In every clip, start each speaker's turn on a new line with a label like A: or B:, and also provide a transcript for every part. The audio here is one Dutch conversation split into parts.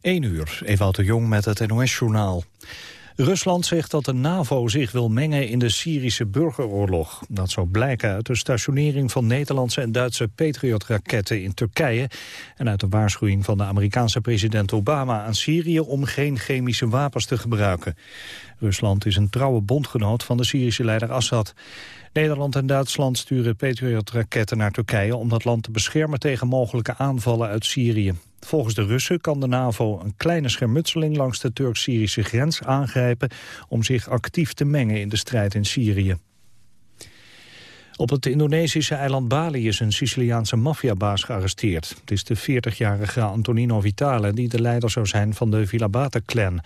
A: 1 uur, Ewout de Jong met het NOS-journaal. Rusland zegt dat de NAVO zich wil mengen in de Syrische burgeroorlog. Dat zou blijken uit de stationering van Nederlandse en Duitse Patriot-raketten in Turkije... en uit de waarschuwing van de Amerikaanse president Obama aan Syrië... om geen chemische wapens te gebruiken. Rusland is een trouwe bondgenoot van de Syrische leider Assad. Nederland en Duitsland sturen Patriot-raketten naar Turkije... om dat land te beschermen tegen mogelijke aanvallen uit Syrië. Volgens de Russen kan de NAVO een kleine schermutseling langs de Turk-Syrische grens aangrijpen om zich actief te mengen in de strijd in Syrië. Op het Indonesische eiland Bali is een Siciliaanse maffiabaas gearresteerd. Het is de 40-jarige Antonino Vitale die de leider zou zijn van de Villabata-clan.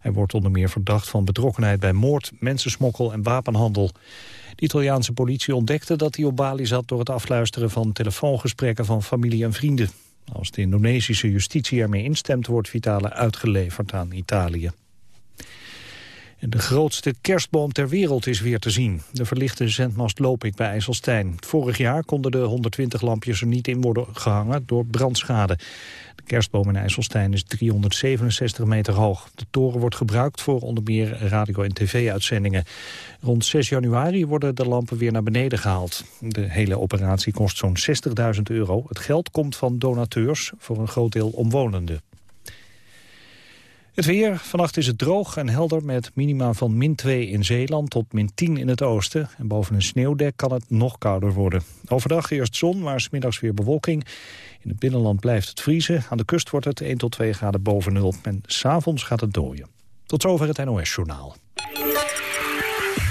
A: Hij wordt onder meer verdacht van betrokkenheid bij moord, mensensmokkel en wapenhandel. De Italiaanse politie ontdekte dat hij op Bali zat door het afluisteren van telefoongesprekken van familie en vrienden. Als de Indonesische justitie ermee instemt, wordt Vitale uitgeleverd aan Italië. De grootste kerstboom ter wereld is weer te zien. De verlichte zendmast Lopik bij IJsselstein. Vorig jaar konden de 120 lampjes er niet in worden gehangen door brandschade. De kerstboom in IJsselstein is 367 meter hoog. De toren wordt gebruikt voor onder meer radio- en tv-uitzendingen. Rond 6 januari worden de lampen weer naar beneden gehaald. De hele operatie kost zo'n 60.000 euro. Het geld komt van donateurs, voor een groot deel omwonenden. Het weer. Vannacht is het droog en helder met minima van min 2 in Zeeland tot min 10 in het oosten. En boven een sneeuwdek kan het nog kouder worden. Overdag eerst zon, maar smiddags weer bewolking. In het binnenland blijft het vriezen. Aan de kust wordt het 1 tot 2 graden boven nul. En s'avonds gaat het dooien. Tot zover het NOS-journaal.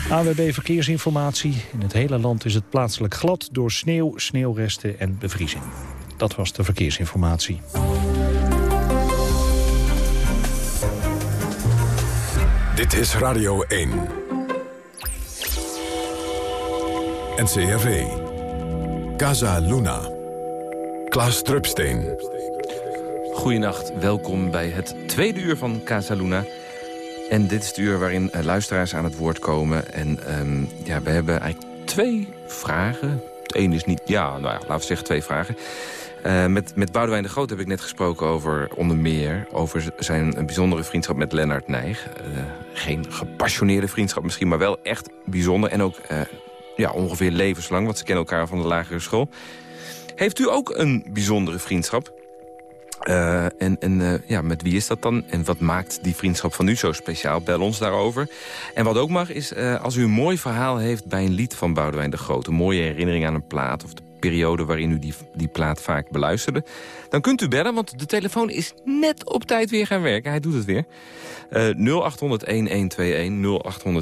A: AWB Verkeersinformatie. In het hele land is het plaatselijk glad door sneeuw, sneeuwresten en bevriezing. Dat was de verkeersinformatie.
B: Dit is Radio 1. NCRV. Casa Luna. Klaas Drupsteen.
C: Goedenacht, welkom bij het tweede uur van Casa Luna. En dit is het uur waarin eh, luisteraars aan het woord komen. En ehm, ja, we hebben eigenlijk twee vragen. Het ene is niet... Ja, nou ja, laten we zeggen twee vragen. Uh, met, met Boudewijn de Groot heb ik net gesproken over onder meer... over zijn bijzondere vriendschap met Lennart Nijg. Uh, geen gepassioneerde vriendschap misschien, maar wel echt bijzonder. En ook uh, ja, ongeveer levenslang, want ze kennen elkaar van de lagere school. Heeft u ook een bijzondere vriendschap? En en ja, met wie is dat dan? En wat maakt die vriendschap van u zo speciaal? Bel ons daarover. En wat ook mag is, als u een mooi verhaal heeft bij een lied van Boudewijn de Groot... een mooie herinnering aan een plaat of de periode waarin u die, die plaat vaak beluisterde... dan kunt u bellen, want de telefoon is net op tijd weer gaan werken. Hij doet het weer. Uh, 0800-1121,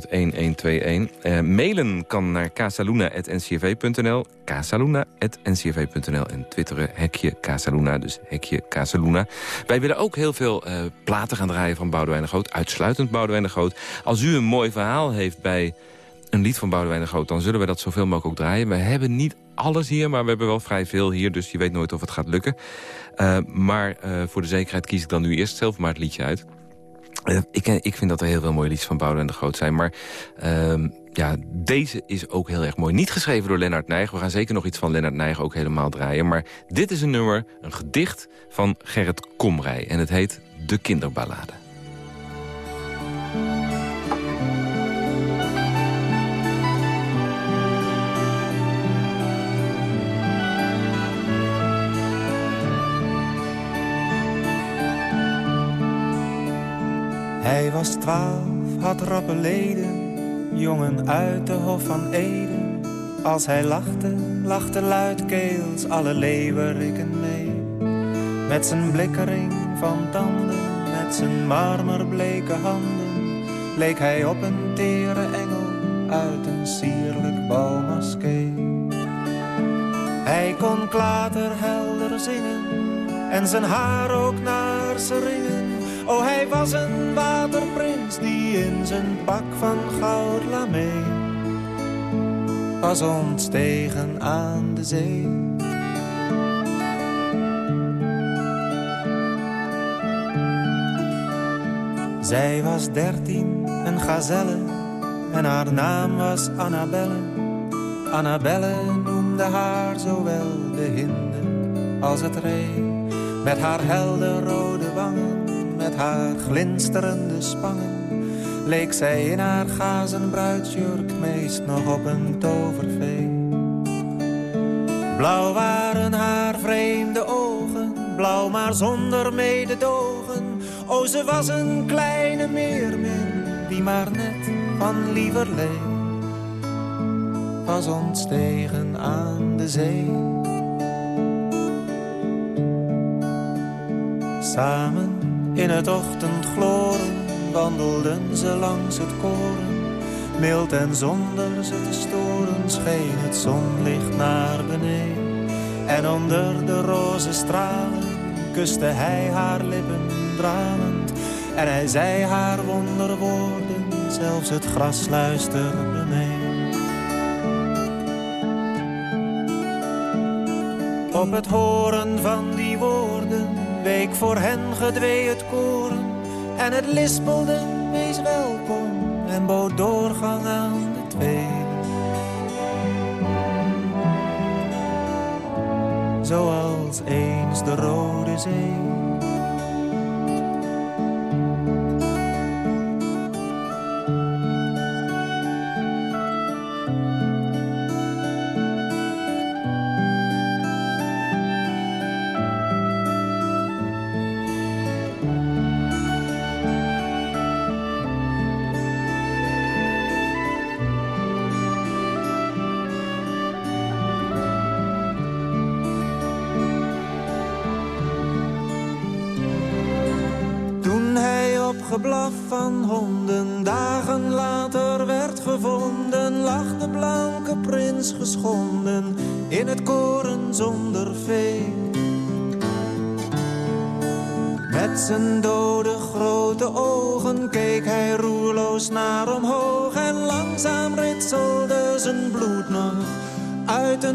C: 0800-1121. Uh, mailen kan naar casaluna.ncv.nl, casaluna.ncv.nl en twitteren hekje Casaluna, dus hekje Casaluna. Wij willen ook heel veel uh, platen gaan draaien van Boudewijn de Groot, uitsluitend Boudewijn de Groot. Als u een mooi verhaal heeft bij een lied van Boudewijn de Groot... dan zullen we dat zoveel mogelijk ook draaien. We hebben niet alles hier, maar we hebben wel vrij veel hier... dus je weet nooit of het gaat lukken. Uh, maar uh, voor de zekerheid kies ik dan nu eerst zelf maar het liedje uit. Uh, ik, ik vind dat er heel veel mooie liedjes van Boudewijn de Groot zijn. Maar ehm, ja, deze is ook heel erg mooi. Niet geschreven door Lennart Nijg. We gaan zeker nog iets van Lennart Nijg ook helemaal draaien. Maar dit is een nummer, een gedicht van Gerrit Komrij. En het heet De Kinderballade.
D: Hij was twaalf, had rappe leden, jongen uit de Hof van Eden. Als hij lachte, lachte luidkeels alle leeuweriken mee. Met zijn blikkering van tanden, met zijn marmerbleke handen, leek hij op een tere engel uit een sierlijk bouwmaskee. Hij kon klaterhelder zingen en zijn haar ook naar ze ringen. Oh, hij was een waterprins die in zijn pak van goud lamee was ontstegen aan de zee. Zij was dertien, een gazelle, en haar naam was Annabelle. Annabelle noemde haar zowel de hinde als het ree, met haar helder rode haar glinsterende spangen, leek zij in haar gazen bruidsjurk meest nog op een tovervee. Blauw waren haar vreemde ogen, blauw maar zonder mededogen. O, ze was een kleine meermin, die maar net van lieverlee was ontstegen aan de zee. Samen in het ochtendgloren wandelden ze langs het koren. Mild en zonder ze te storen scheen het zonlicht naar beneden. En onder de roze stralen kuste hij haar lippen dralend. En hij zei haar wonderwoorden, zelfs het gras luisterde mee. Op het horen van die woorden week voor hen gedwee het koren. En het lispelde, wees welkom en bood doorgang aan de twee. Zoals eens de Rode Zee.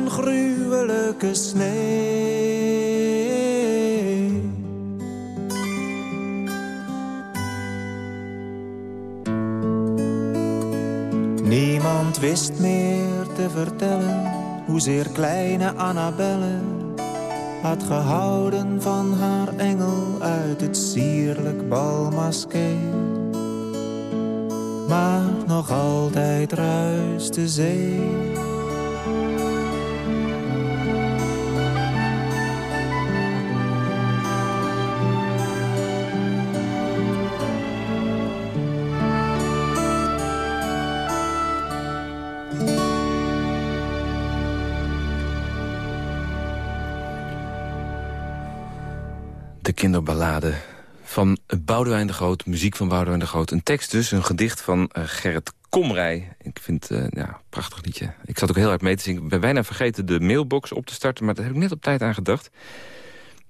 D: Gruwelijke snee. Niemand wist meer te vertellen hoezeer kleine Annabelle had gehouden van haar engel uit het sierlijk balmaské. Maar nog altijd ruist de zee.
C: Kinderballade van Boudewijn de Groot, muziek van Boudewijn de Groot. Een tekst dus, een gedicht van uh, Gerrit Komrij. Ik vind het uh, ja, een prachtig liedje. Ik zat ook heel hard mee te zingen. Ik ben bijna vergeten de mailbox op te starten, maar daar heb ik net op tijd aan gedacht.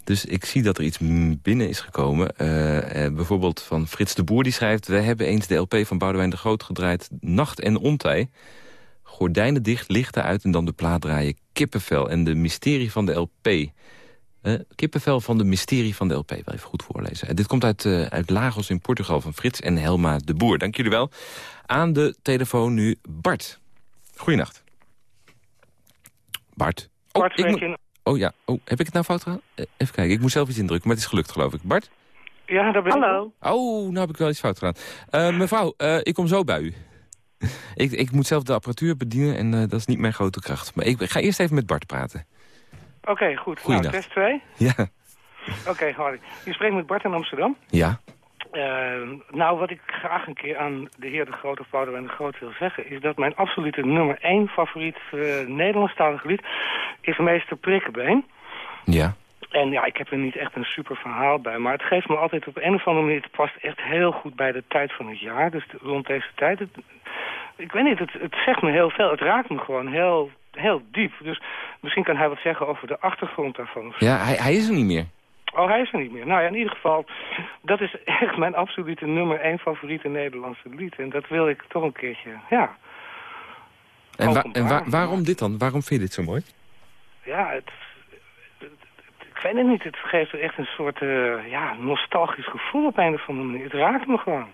C: Dus ik zie dat er iets binnen is gekomen. Uh, bijvoorbeeld van Frits de Boer, die schrijft... We hebben eens de LP van Boudewijn de Groot gedraaid, Nacht en Ontij. Gordijnen dicht, lichten uit en dan de plaat draaien. Kippenvel en de mysterie van de LP... Uh, kippenvel van de mysterie van de LP. Wel even goed voorlezen. Uh, dit komt uit, uh, uit Lagos in Portugal van Frits en Helma de Boer. Dank jullie wel. Aan de telefoon nu Bart. Goeienacht. Bart.
E: Oh, Bart, ik
C: oh ja, oh, heb ik het nou fout gedaan? even kijken, ik moet zelf iets indrukken, maar het is gelukt geloof ik. Bart?
E: Ja, daar ben ik.
C: Hallo. Oh, nou heb ik wel iets fout gedaan. mevrouw, ik kom zo bij u. ik, ik moet zelf de apparatuur bedienen en dat is niet mijn grote kracht. Maar ik ga eerst even met Bart praten.
E: Oké, okay, goed. Nou, test 2.
C: Ja.
E: Oké, okay, Harry. Je spreekt met Bart in Amsterdam.
C: Ja.
E: Uh, nou, wat ik graag een keer aan de heer De Grote of en De Groot wil zeggen... is dat mijn absolute nummer 1 favoriet uh, Nederlandstalig lied... is Meester Prikkenbeen.
C: Ja.
E: En ja, ik heb er niet echt een super verhaal bij... maar het geeft me altijd op een of andere manier... het past echt heel goed bij de tijd van het jaar. Dus rond deze tijd... Het, ik weet niet, het, het zegt me heel veel. Het raakt me gewoon heel heel diep. Dus misschien kan hij wat zeggen over de achtergrond daarvan.
C: Ja, hij, hij is er niet meer.
E: Oh, hij is er niet meer. Nou ja, in ieder geval, dat is echt mijn absolute nummer één favoriete Nederlandse lied. En dat wil ik toch een keertje, ja.
C: En, wa en wa waarom dit dan? Waarom vind je dit zo mooi?
E: Ja, het, het, ik weet het niet. Het geeft echt een soort uh, ja, nostalgisch gevoel op een of andere manier. Het raakt me gewoon.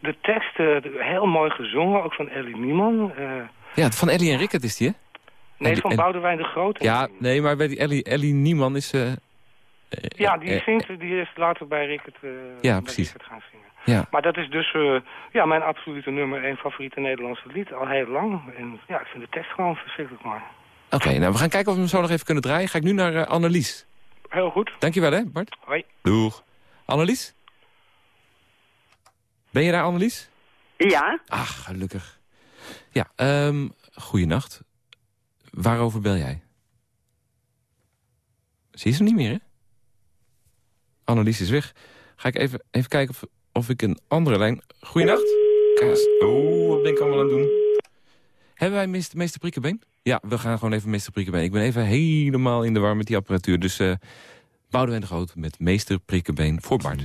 E: De teksten, heel mooi gezongen, ook van Ellie Nieman. Uh,
C: ja, van Ellie en Rickert is die, hè?
E: Nee, van Boudewijn de Groot.
C: Ja, nee, maar bij die Ellie, Ellie Nieman is... Uh...
E: ja, die zingt, die is later bij Rickert, uh,
C: ja, precies.
E: gaan zingen.
C: Ja.
E: Maar dat is dus ja, mijn absolute nummer één favoriete Nederlandse lied, al heel lang. En ja, ik vind de tekst gewoon verschrikkelijk mooi.
C: Oké, nou we gaan kijken of we hem zo nog even kunnen draaien. Ga ik nu naar Annelies.
E: Heel goed.
C: Dankjewel hè, Bart.
E: Hoi.
C: Doeg. Annelies? Ben je daar, Annelies?
F: Ja.
C: Ach, gelukkig. Ja, um. Waarover bel jij? Zie je ze niet meer, hè? Annelies is weg. Ga ik even, even kijken of, of ik een andere lijn... Goeienacht. Kaas. Oh, wat ben ik allemaal aan het doen? Hebben wij meester, Priekenbeen? Ja, we gaan gewoon even meester Priekenbeen. Ik ben even helemaal in de war met die apparatuur. Dus uh, Boudewijn de Groot met meester Priekenbeen voor Bart.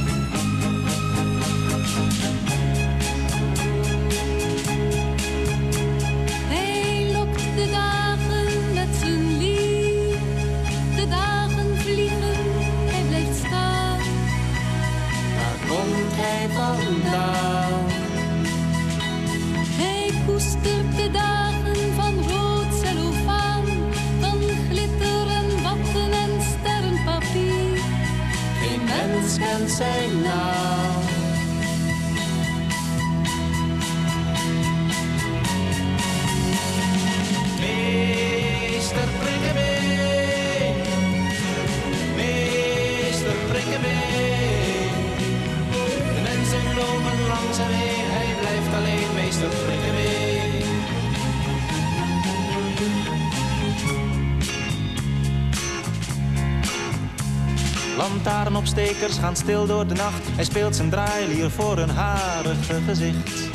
D: Gaan stil door de nacht. Hij speelt zijn draailier voor een harige gezicht.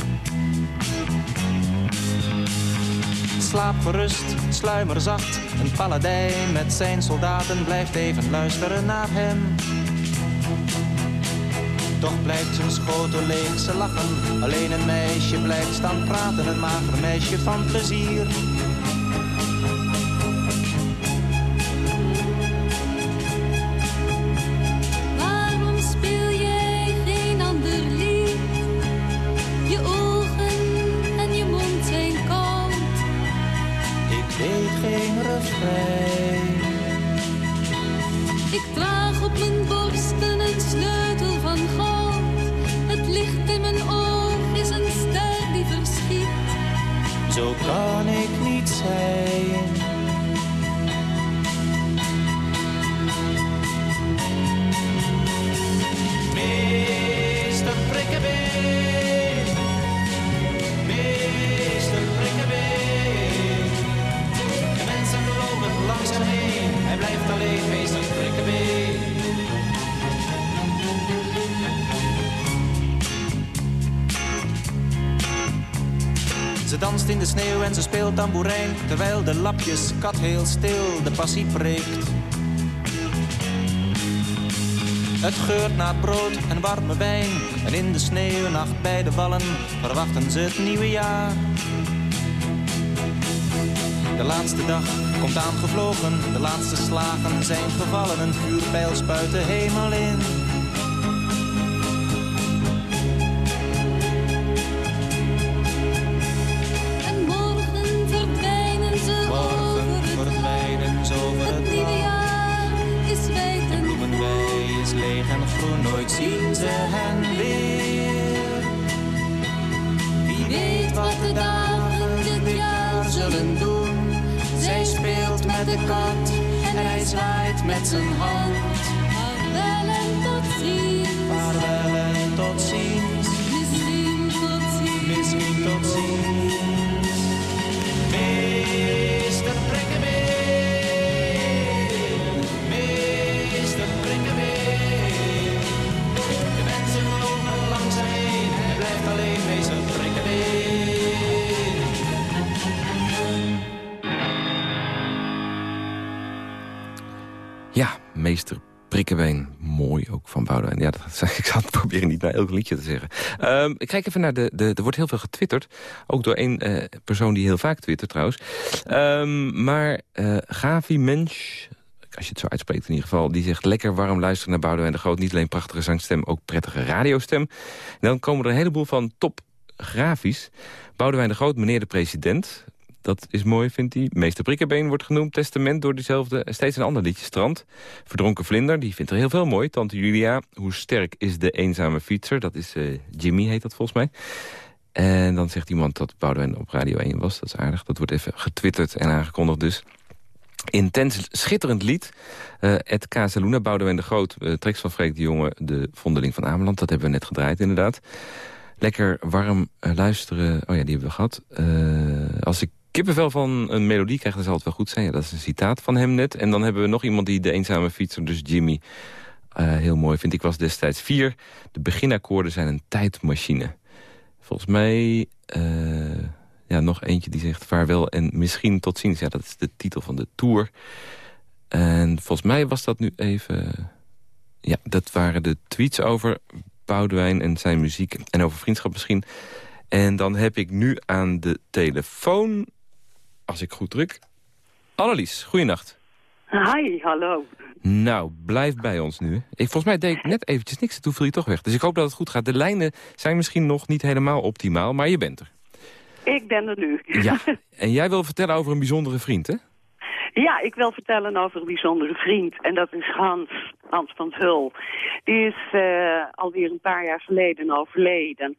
D: Slaap gerust, sluimer zacht. Een paladijn met zijn soldaten blijft even luisteren naar hem. Toch blijft zijn schotel leeg, ze lachen. Alleen een meisje blijft staan praten, een mager meisje van plezier. Terwijl de lapjes kat heel stil de passie preekt. Het geurt naar brood en warme wijn. En in de sneeuwnacht bij de vallen verwachten ze het nieuwe jaar. De laatste dag komt aangevlogen, de laatste slagen zijn gevallen. Een vuurpijl spuit de hemel in.
C: Liedje te zeggen. Um, ik kijk even naar de, de... Er wordt heel veel getwitterd. Ook door één uh, persoon die heel vaak twittert trouwens. Um, maar uh, Gavi Mensch, als je het zo uitspreekt in ieder geval... die zegt lekker warm luisteren naar Boudewijn de Groot. Niet alleen prachtige zangstem, ook prettige radiostem. En dan komen er een heleboel van top grafisch. Boudewijn de Groot, meneer de president. Dat is mooi, vindt hij. Meester Prikkebeen wordt genoemd. Testament door diezelfde. Steeds een ander liedje. Strand. Verdronken Vlinder. Die vindt er heel veel mooi. Tante Julia. Hoe sterk is de eenzame fietser? Dat is uh, Jimmy, heet dat volgens mij. En dan zegt iemand dat Boudewijn op Radio 1 was. Dat is aardig. Dat wordt even getwitterd en aangekondigd dus. Intens schitterend lied. Uh, Ed Kazeluna, Boudewijn de Groot. Uh, treks van Freek de Jonge, de vondeling van Ameland. Dat hebben we net gedraaid inderdaad. Lekker warm luisteren. Oh ja, die hebben we gehad. als ik kippenvel van een melodie krijg, dan zal het wel goed zijn. Dat is een citaat van hem net. En dan hebben we nog iemand die de eenzame fietser, dus Jimmy... heel mooi vindt. Ik was destijds vier. De beginakkoorden zijn een tijdmachine. Volgens mij ja, nog eentje die zegt vaarwel en misschien tot ziens. Ja, dat is de titel van de tour. En volgens mij was dat nu even... Ja, dat waren de tweets over Boudewijn en zijn muziek. En over vriendschap misschien. En dan heb ik nu aan de telefoon, als ik goed druk... Annelies, goeienacht.
F: Hi, hallo.
C: Nou, blijf bij ons nu. Ik, volgens mij deed ik net eventjes niks, toen viel je toch weg. Dus ik hoop dat het goed gaat. De lijnen zijn misschien nog niet helemaal optimaal, maar je bent er.
F: Ik ben er nu.
C: Ja, en jij wil vertellen over een bijzondere vriend, hè?
F: Ja, ik wil vertellen over een bijzondere vriend. En dat is Hans, Hans van Zul. Die is uh, alweer een paar jaar geleden overleden.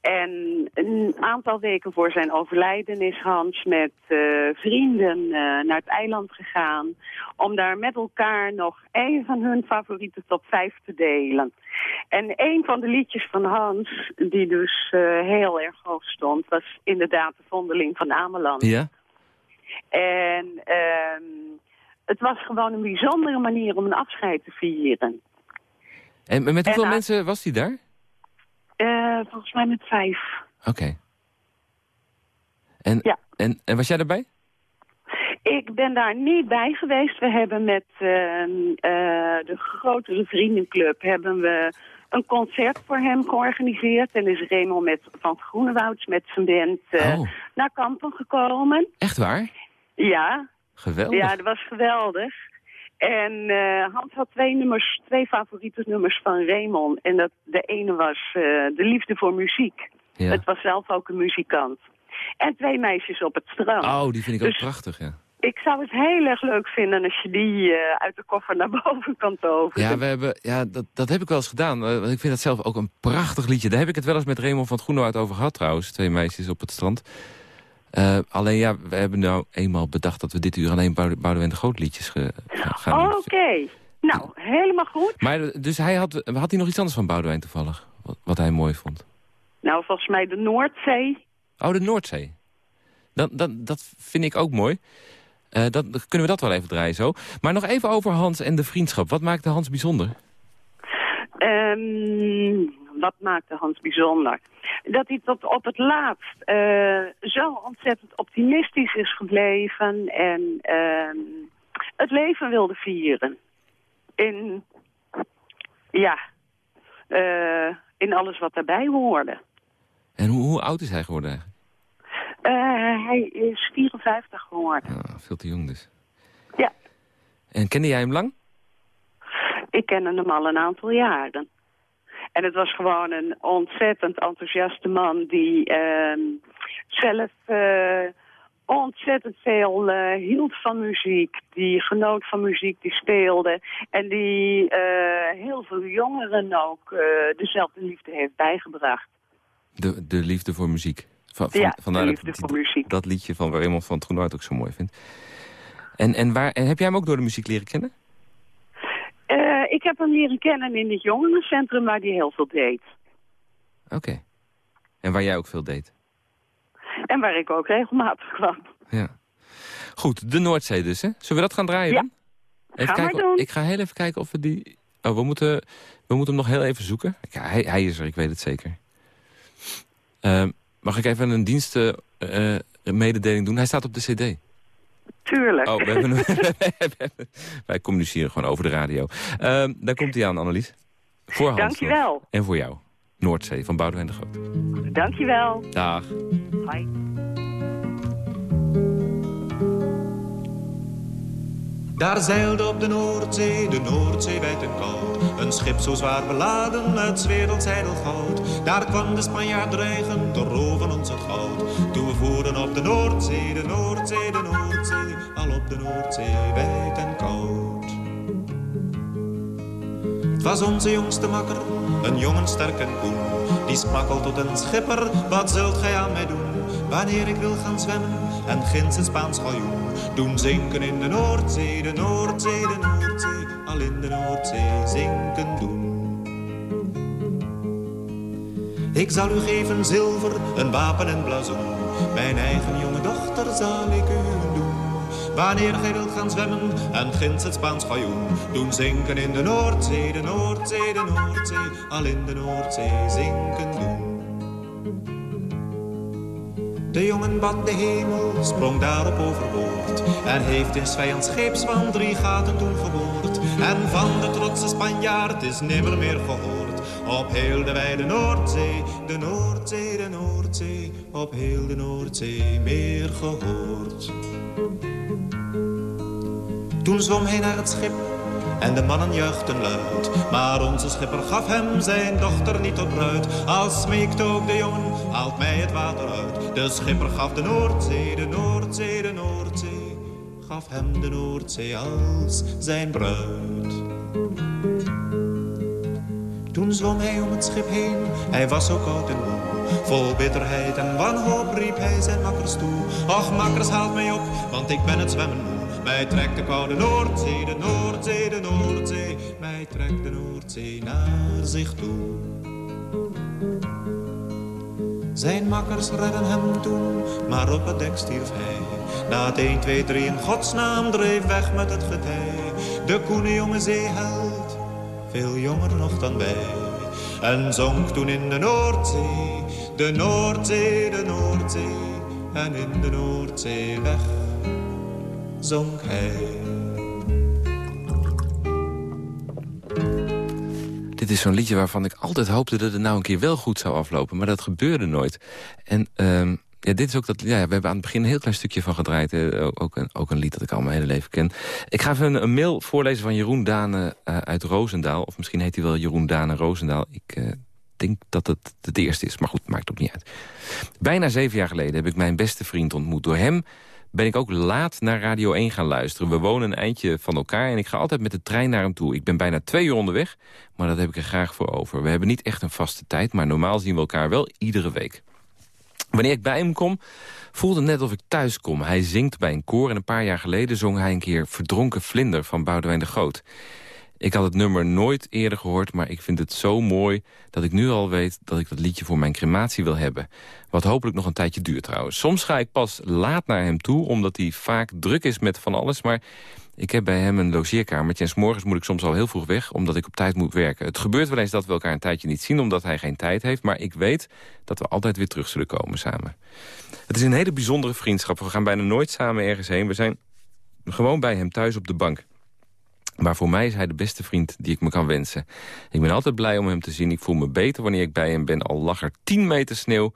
F: En een aantal weken voor zijn overlijden is Hans met uh, vrienden uh, naar het eiland gegaan... om daar met elkaar nog een van hun favoriete top 5 te delen. En een van de liedjes van Hans, die dus uh, heel erg hoog stond... was inderdaad de vondeling van Ameland.
C: Ja.
F: En het was gewoon een bijzondere manier om een afscheid te vieren.
C: En met hoeveel en, mensen was hij daar?
F: Uh, volgens mij met vijf.
C: Oké. Okay. En, ja. en, en was jij erbij?
F: Ik ben daar niet bij geweest. We hebben met uh, uh, de grotere vriendenclub hebben we een concert voor hem georganiseerd. En is Raymond met, van Groenewouds met zijn band oh. naar Kampen gekomen.
C: Echt waar?
F: Ja.
C: Geweldig.
F: Ja, dat was geweldig. En uh, Hans had twee nummers, twee favoriete nummers van Raymond. En dat, de ene was uh, De Liefde voor Muziek. Ja. Het was zelf ook een muzikant. En twee meisjes op het strand.
C: Oh, die vind ik dus ook prachtig, ja.
F: Ik zou het heel erg leuk vinden als je die uh, uit de koffer naar boven kan toveren.
C: Ja, we hebben, ja dat, dat heb ik wel eens gedaan. Want ik vind dat zelf ook een prachtig liedje. Daar heb ik het wel eens met Raymond van het Groenhout over gehad trouwens. Twee meisjes op het strand. Uh, alleen ja, we hebben nou eenmaal bedacht dat we dit uur alleen Boudewijn de Groot liedjes gaan
F: oh, Oké, okay. nou, helemaal goed.
C: Maar dus hij had, had hij nog iets anders van Boudewijn toevallig? Wat, wat hij mooi vond?
F: Nou, volgens mij de Noordzee.
C: Oh, de Noordzee. Dat, dat, dat vind ik ook mooi. Uh, dat, kunnen we dat wel even draaien zo. Maar nog even over Hans en de vriendschap. Wat maakte Hans bijzonder?
F: Um, wat maakte Hans bijzonder? Dat hij tot op het laatst uh, zo ontzettend optimistisch is gebleven en uh, het leven wilde vieren. In, ja, uh, in alles wat daarbij hoorde.
C: En hoe, hoe oud is hij geworden eigenlijk?
F: hij is 54 geworden.
C: Ah, veel te jong dus.
F: Ja.
C: En kende jij hem lang?
F: Ik ken hem al een aantal jaren. En het was gewoon een ontzettend enthousiaste man die uh, zelf uh, ontzettend veel uh, hield van muziek. Die genoot van muziek, die speelde. En die uh, heel veel jongeren ook dezelfde liefde heeft bijgebracht.
C: De, de liefde voor muziek?
F: Van, van, ja, de liefde dat, voor muziek.
C: Dat liedje van waar iemand van Troenhout ook zo mooi vindt. En, en, waar, en heb jij hem ook door de muziek leren kennen?
F: Ik heb hem leren kennen in het jongerencentrum waar hij heel veel deed.
C: Oké. En waar jij ook veel deed?
F: En waar ik ook regelmatig kwam.
C: Ja. Goed, de Noordzee dus, hè? Zullen we dat gaan draaien
F: ja.
C: dan?
F: Even ga kijken, maar doen.
C: Ik ga heel even kijken of we die... Oh, we moeten, we moeten hem nog heel even zoeken. Ja, hij, hij is er, ik weet het zeker. Uh, mag ik even een dienstenmededeling uh, doen? Hij staat op de cd.
F: Tuurlijk.
C: Oh, we hebben, wij communiceren gewoon over de radio. Uh, daar komt hij aan, Annelies. Voor Hans
F: Dankjewel.
C: En voor jou. Noordzee van Boudewijn de Groot.
F: Dankjewel.
C: Dag.
F: Hoi.
D: Daar zeilde op de Noordzee, de Noordzee wijd en koud. Een schip zo zwaar beladen met werelds goud. Daar kwam de Spanjaard dreigen te roven ons het goud. Toen we voeren op de Noordzee, de Noordzee, de Noordzee. Al op de Noordzee wijd en koud. Het was onze jongste makker, een jongen sterk en koen. Die smakkelt tot een schipper, wat zult gij aan mij doen? Wanneer ik wil gaan zwemmen en ginds een Spaans galjoen. Doen zinken in de Noordzee, de Noordzee, de Noordzee. Al in de Noordzee zinken doen. Ik zal u geven zilver, een wapen en blazoen. Mijn eigen jonge dochter zal ik u doen. Wanneer gij wilt gaan zwemmen en ginds het Spaans galjoen. Doen zinken in de Noordzee, de Noordzee, de Noordzee. Al in de Noordzee zinken doen. De jongen bad de hemel, sprong daarop overboord. En heeft in vijands scheepsman drie gaten toen geboord. En van de trotse Spanjaard is nimmer meer gehoord. Op heel de wijde Noordzee, de Noordzee, de Noordzee. Op heel de Noordzee meer gehoord. Toen zwom hij naar het schip en de mannen juichten luid. Maar onze schipper gaf hem zijn dochter niet tot bruid. Als smeekte ook de jongen, haalt mij het water uit. De schipper gaf de Noordzee, de Noordzee, de Noordzee. Gaf hem de Noordzee als zijn bruid. Toen zwom hij om het schip heen, hij was zo koud en moe. Vol bitterheid en wanhoop riep hij zijn makkers toe. Och, makkers, haalt mij op, want ik ben het zwemmen moe. Mij trekt de koude Noordzee, de Noordzee, de Noordzee. Mij trekt de Noordzee naar zich toe. Zijn makkers redden hem toen, maar op het dek stierf hij. Het 1, 2, 3 in godsnaam dreef weg met het getij. De koene jonge zeeheld, veel jonger nog dan wij. En zonk toen in de Noordzee, de Noordzee, de Noordzee. En in de Noordzee weg zonk hij.
C: Dit is zo'n liedje waarvan ik altijd hoopte dat het nou een keer wel goed zou aflopen. Maar dat gebeurde nooit. En ehm, ja, dit is ook dat. Ja, we hebben aan het begin een heel klein stukje van gedraaid. Eh, ook, een, ook een lied dat ik al mijn hele leven ken. Ik ga even een, mail voorlezen van Jeroen Dane uh, uit Roosendaal. Of misschien heet hij wel Jeroen Dane Roosendaal. Ik uh, denk dat het het eerste is, maar goed, maakt ook niet uit. Bijna zeven jaar geleden heb ik mijn beste vriend ontmoet. Door hem ben ik ook laat naar Radio 1 gaan luisteren. We wonen een eindje van elkaar en ik ga altijd met de trein naar hem toe. Ik ben bijna twee uur onderweg, maar dat heb ik er graag voor over. We hebben niet echt een vaste tijd, maar normaal zien we elkaar wel iedere week. Wanneer ik bij hem kom, voelde het net of ik thuis kom. Hij zingt bij een koor en een paar jaar geleden zong hij een keer Verdronken Vlinder van Boudewijn de Groot. Ik had het nummer nooit eerder gehoord, maar ik vind het zo mooi... dat ik nu al weet dat ik dat liedje voor mijn crematie wil hebben. Wat hopelijk nog een tijdje duurt trouwens. Soms ga ik pas laat naar hem toe, omdat hij vaak druk is met van alles... maar ik heb bij hem een logeerkamertje en morgens moet ik soms al heel vroeg weg... omdat ik op tijd moet werken. Het gebeurt wel eens dat we elkaar een tijdje niet zien... omdat hij geen tijd heeft, maar ik weet dat we altijd weer terug zullen komen samen. Het is een hele bijzondere vriendschap. We gaan bijna nooit samen ergens heen. We zijn gewoon bij hem thuis op de bank. Maar voor mij is hij de beste vriend die ik me kan wensen. Ik ben altijd blij om hem te zien. Ik voel me beter wanneer ik bij hem ben. Al lag er 10 meter sneeuw.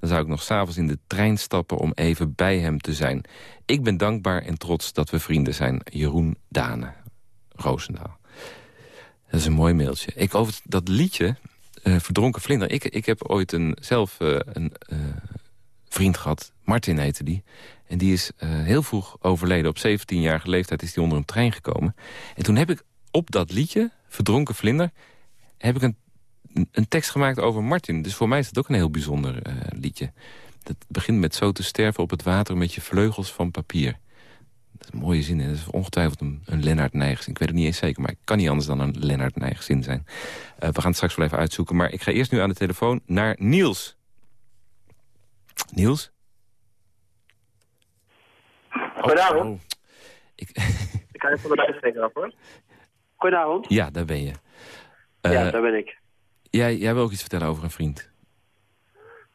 C: Dan zou ik nog s'avonds in de trein stappen om even bij hem te zijn. Ik ben dankbaar en trots dat we vrienden zijn. Jeroen Dane, Roosendaal. Dat is een mooi mailtje. Ik over dat liedje, uh, Verdronken Vlinder. Ik, ik heb ooit een, zelf uh, een uh, vriend gehad. Martin heette die. En die is heel vroeg overleden. Op 17-jarige leeftijd is hij onder een trein gekomen. En toen heb ik op dat liedje, Verdronken Vlinder... heb ik een, een tekst gemaakt over Martin. Dus voor mij is dat ook een heel bijzonder uh, liedje. Dat begint met zo te sterven op het water met je vleugels van papier. Dat is een mooie zin. Dat is ongetwijfeld een, een Lennart. Ik weet het niet eens zeker, maar het kan niet anders dan een Lennart Nijgers zin zijn. Uh, we gaan het straks wel even uitzoeken. Maar ik ga eerst nu aan de telefoon naar Niels. Niels?
G: Goedenavond.
C: Oh, Ik...
G: Ik ga even de luidspreker af, hoor. Goedenavond.
C: Ja, daar ben je. Uh,
G: ja, daar ben ik.
C: Jij, jij wil ook iets vertellen over een vriend?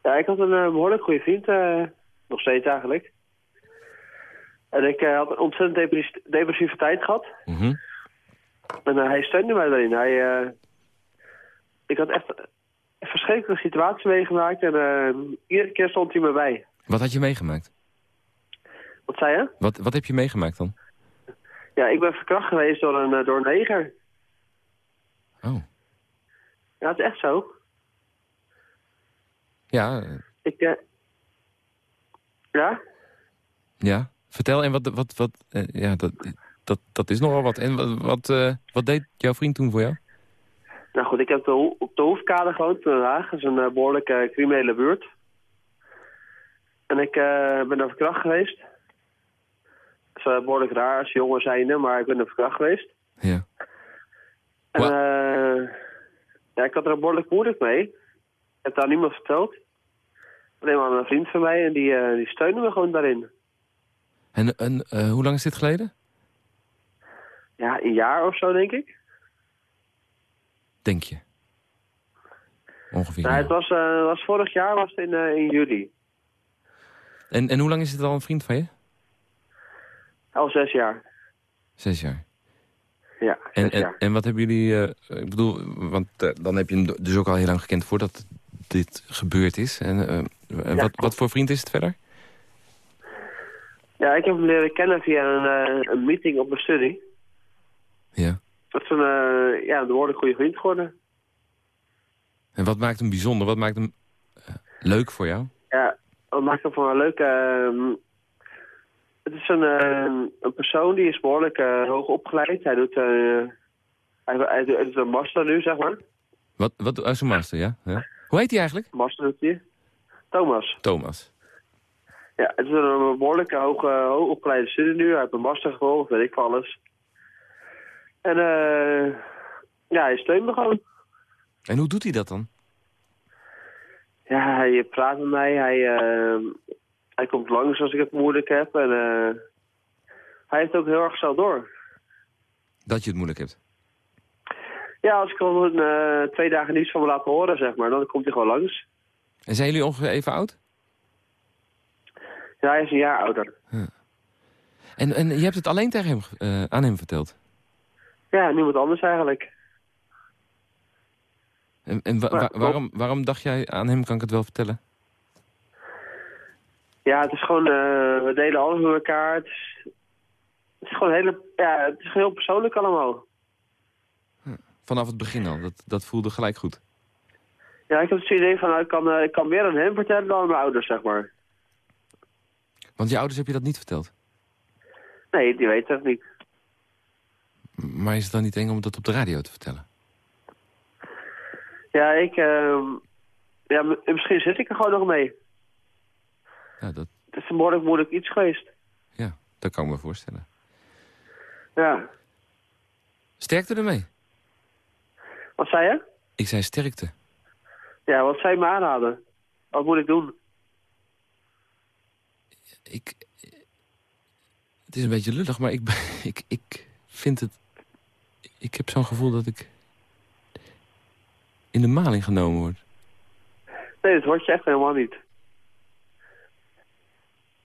G: Ja, ik had een uh, behoorlijk goede vriend. Uh, nog steeds eigenlijk. En ik eh, had een ontzettend depres- depressieve tijd gehad.
C: Mhm.
G: En eh, hij steunde mij daarin. Hij, eh, ik had echt een verschrikkelijke situatie meegemaakt. En eh, iedere keer stond hij me bij.
C: Wat had je meegemaakt?
G: Wat zei je?
C: Wat, wat heb je meegemaakt dan?
G: Ja, ik ben verkracht geweest door een, eh, door een neger.
C: Oh.
G: Ja, het is echt zo.
C: Ja,
G: Ik, eh, ja?
C: ja. Vertel, en wat... wat, wat eh, ja, dat, dat, dat is nogal wat. En wat, wat, eh, wat deed jouw vriend toen voor jou?
G: Nou goed, ik heb de op de Hoefkade gewoond in Den Haag. Dat is een behoorlijk eh, criminele buurt. En ik ben er verkracht geweest. Dat is eh, behoorlijk raar als jongen zijnde, maar ik ben er verkracht geweest.
C: Ja.
G: En eh, ja, ik had er behoorlijk moeilijk mee. Ik heb daar niemand verteld. Alleen maar een vriend van mij en die, eh, die steunde me gewoon daarin.
C: En, en eh, hoe lang is dit geleden?
G: Ja, een jaar of zo denk ik.
C: Denk je? Ongeveer.
G: Nou, het was, eh, was vorig jaar was het in, in juli.
C: En, en hoe lang is het al een vriend van je?
G: Al zes jaar.
C: Zes jaar.
G: Ja,
C: En, en, wat hebben jullie... eh, ik bedoel, want eh, dan heb je hem dus ook al heel lang gekend voordat dit gebeurd is. En eh, en wat, wat voor vriend is het verder?
G: Ja, ik heb hem leren kennen via een, een meeting op mijn studie.
C: Ja.
G: Dat is een, ja, een behoorlijk goede vriend geworden.
C: En wat maakt hem bijzonder? Wat maakt hem leuk voor jou?
G: Ja, wat maakt hem voor een leuke... ehm, het is een, eh, een persoon die is behoorlijk eh, hoog opgeleid. Hij doet, eh, hij, hij doet een master nu, zeg maar.
C: Wat, wat, uit zijn master, ja? ja? Hoe heet hij eigenlijk?
G: Master doet hij. Thomas.
C: Thomas.
G: Ja, het is een behoorlijke hoog, eh, hoog opgeleide studie nu. Hij heeft een master gevolgd, weet ik van alles. En eh ja, hij steunt me gewoon.
C: En hoe doet hij dat dan?
G: Ja, hij praat met mij. Hij, eh, hij komt langs als ik het moeilijk heb. En eh, hij heeft ook heel erg snel door.
C: Dat je het moeilijk hebt.
G: Ja, als ik al een, eh, twee dagen niets van me laat horen, zeg maar, dan komt hij gewoon langs.
C: En zijn jullie ongeveer even oud?
G: Ja, hij is een jaar ouder.
C: En, en je hebt het alleen tegen hem, eh, aan hem verteld?
G: Ja, niemand anders eigenlijk.
C: En, en wa-
G: Maar-
C: wa- waarom, waarom dacht jij aan hem, kan ik het wel vertellen?
G: Ja, het is gewoon, eh, we delen alles met elkaar. Het is, het is gewoon hele, ja, het is heel persoonlijk allemaal.
C: Vanaf het begin al, dat, dat voelde gelijk goed.
G: Ja, ik heb het idee van, nou, ik kan, eh, ik kan meer aan hem vertellen dan aan mijn ouders, zeg maar.
C: Want je ouders heb je dat niet verteld.
G: Nee, die weten het niet.
C: Maar is het dan niet eng om dat op de radio te vertellen?
G: Ja, ik, ehm, ja, misschien zit ik er gewoon nog mee.
C: Ja, dat,
G: Het is een behoorlijk moeilijk iets geweest.
C: ja, dat kan ik me voorstellen.
G: Ja.
C: Sterkte ermee.
G: Wat zei je?
C: Ik zei sterkte.
G: Ja, wat zij me aanraden. Wat moet ik doen?
C: Ik, het is een beetje lullig, maar ik, ik, ik vind het... Ik heb zo'n gevoel dat ik in de maling genomen word.
G: Nee, dat hoort je echt helemaal niet.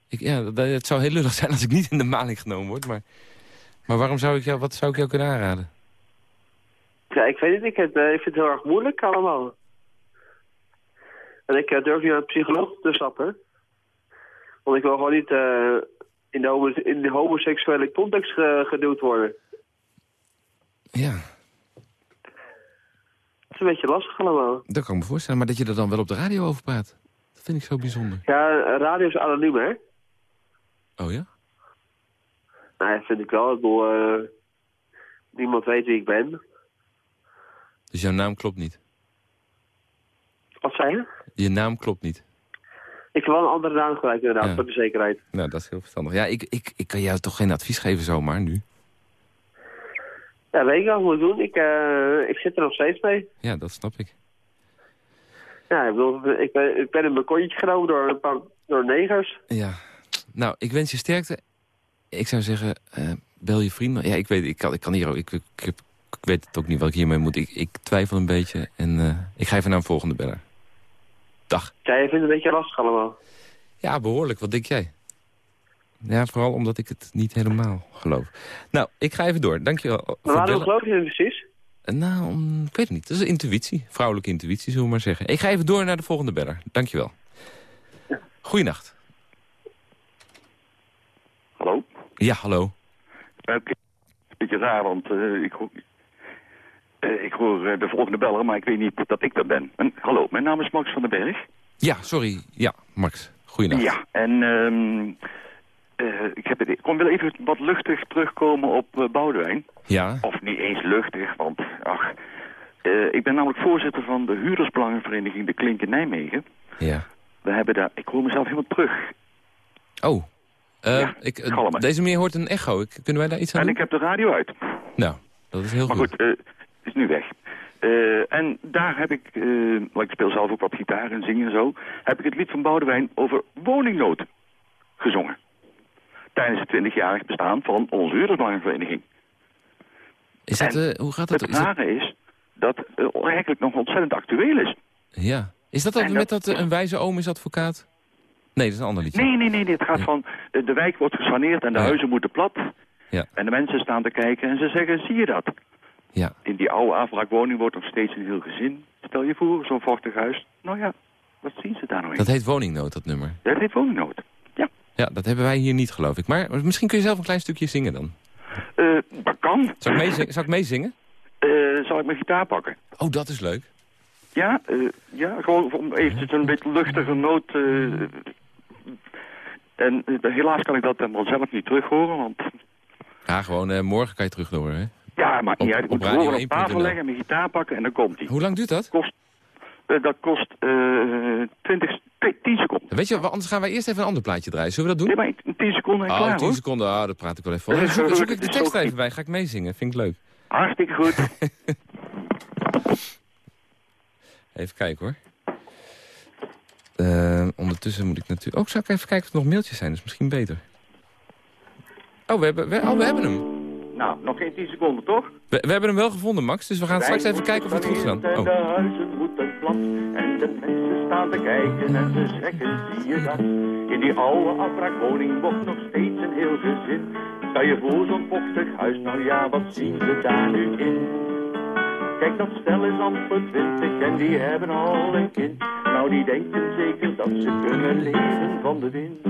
C: Ik, ja, dat- het zou heel lullig zijn als ik niet in de maling genomen word, maar... Maar waarom zou ik jou, wat zou ik jou kunnen aanraden?
G: Ja, ik weet het niet. Ik, vind, eh, ik vind het heel erg moeilijk allemaal. En ik eh, durf niet naar een psycholoog te stappen. Want ik wil gewoon niet eh, in, de homo in de homoseksuele context ge- geduwd worden.
C: Ja,
G: Het is een beetje lastig allemaal.
C: dat kan ik me voorstellen. Maar dat je er dan wel op de radio over praat, dat vind ik zo bijzonder.
G: Ja, radio is anoniem, hè?
C: Oh ja?
G: Nou, dat vind ik wel. Ik bedoel, eh, niemand weet wie ik ben.
C: Dus jouw naam klopt niet?
G: Wat zei je?
C: Je naam klopt niet?
G: Ik heb wel een andere naam gebruiken, inderdaad,
C: Ja.
G: voor de zekerheid.
C: Nou, dat is heel verstandig. Ja, ik, ik, ik kan jou toch geen advies geven zomaar nu?
G: Ja, weet ik wel hoe ik doen. Ik, eh, ik zit er nog steeds mee.
C: Ja, dat snap ik.
G: Ja, ik bedoel, ik ben, ik ben in mijn kontje genomen door een paar door negers.
C: Ja. Nou, ik wens je sterkte. Ik zou zeggen, eh, bel je vrienden. Ja, ik weet, ik kan, ik kan hier ook. Ik, ik, ik, heb- ik weet het ook niet wat ik hiermee moet. Ik, ik twijfel een beetje en eh, ik ga even naar een volgende beller. Dag.
G: Ja, je vindt het een beetje lastig allemaal.
C: Ja, behoorlijk. Wat denk jij? Ja, vooral omdat ik het niet helemaal geloof. Nou, ik ga even door. Dankjewel.
G: Maar waarom geloof je het precies?
C: Nou, om- ik weet het niet. Dat is intuïtie. Vrouwelijke intuïtie, zullen we maar zeggen. Ik ga even door naar de volgende beller. Dankjewel. Goeienacht.
H: Hallo?
C: Ja, hallo.
H: Oké. Beetje raar, want eh, ik, hoor, eh, ik hoor eh, de volgende beller, maar ik weet niet dat ik dat ben. En, hallo, mijn naam is Max van den Berg.
C: Ja, sorry. Ja, Max. Goeienacht.
H: Ja, en ehm, eh, ik, heb het, ik kon wel even wat luchtig terugkomen op eh, Boudewijn.
C: Ja,
H: Of niet eens luchtig, want ach... eh, ik ben namelijk voorzitter van de huurdersbelangenvereniging De Klink in Nijmegen.
C: ja.
H: We hebben daar, ik hoor mezelf helemaal terug.
C: Oh. Eh,
H: Ja,
C: ik, eh, deze meneer hoort een echo. Ik, kunnen wij daar iets aan
H: En
C: doen?
H: ik heb de radio uit.
C: Nou, dat is heel
H: Maar
C: goed.
H: goed, eh, is nu weg. Eh, en daar heb ik, want ik speel zelf ook wat gitaar en zingen en zo, heb ik het lied van Boudewijn over woningnood gezongen. Tijdens het 20-jarig bestaan van onze huurdersbelangenvereniging.
C: Is dat,
H: en
C: hoe gaat dat?
H: Het
C: Is dat
H: rare is dat het eigenlijk nog ontzettend actueel is.
C: ja. Is dat, dat
H: en
C: met
H: dat-
C: een wijze oom is advocaat? Nee, dat is een ander liedje.
H: Nee, nee, nee, nee, het gaat
C: Ja.
H: van eh, de wijk wordt gesaneerd en de
C: Ja.
H: huizen moeten plat.
C: Ja.
H: En de mensen staan te kijken en ze zeggen, zie je dat?
C: Ja.
H: In die oude afbraakwoning wordt nog steeds een heel gezin. Stel je voor, zo'n vochtig huis. Nou ja, wat zien ze daar nou in?
C: Dat heet woningnood, dat nummer.
H: Dat heet woningnood. Ja.
C: Ja, dat hebben wij hier niet, geloof ik. Maar misschien kun je zelf een klein stukje zingen dan.
H: Eh, dat kan.
C: Zal ik, meezingen? Zal ik meezingen?
H: Eh, zal ik mijn gitaar pakken?
C: Oh, dat is leuk.
H: Ja, ja gewoon om eventjes een beetje luchtige noot. Eh, en eh, helaas kan ik dat dan wel zelf niet terug horen, want...
C: Ja, gewoon eh, morgen kan je terug door, hè?
H: Ja, maar niet uit. Ik
C: op
H: moet gewoon op
C: radio1.nl.
H: tafel leggen, mijn gitaar pakken en dan komt hij.
C: Hoe lang duurt dat?
H: Kost, eh, dat kost eh 20, 10 seconden.
C: Weet je, anders gaan wij eerst even een ander plaatje draaien. Zullen we dat
H: Nee,
C: doen?
H: maar in 10 seconden en
C: Oh,
H: klaar
C: 10
H: hoor.
C: seconden. Ah, dat praat ik wel even.
H: Is
C: zoek, zoek ik de tekst even bij. Ga ik meezingen. Vind ik leuk.
H: Hartstikke goed.
C: Even kijken hoor. Eh, ondertussen moet ik natuurlijk... Oh, zou ik even kijken of er nog mailtjes zijn? Dat is misschien beter. Oh, we hebben, we, oh, we hebben hem.
H: nou, nog geen 10 seconden toch?
C: We, we hebben hem wel gevonden, Max. Dus we gaan straks even kijken of het goed.
H: En
C: Oh.
H: de huizen moeten plat en de mensen staan te kijken en ze schrikken, zie je dat? In die oude afbraakwoning wordt nog steeds een heel gezin. Stel je voor zo'n vochtig huis, nou ja, wat zien ze daar nu in? Kijk, dat stel is amper twintig en die hebben al een kind. Nou, die denken zeker dat ze kunnen leven van de wind.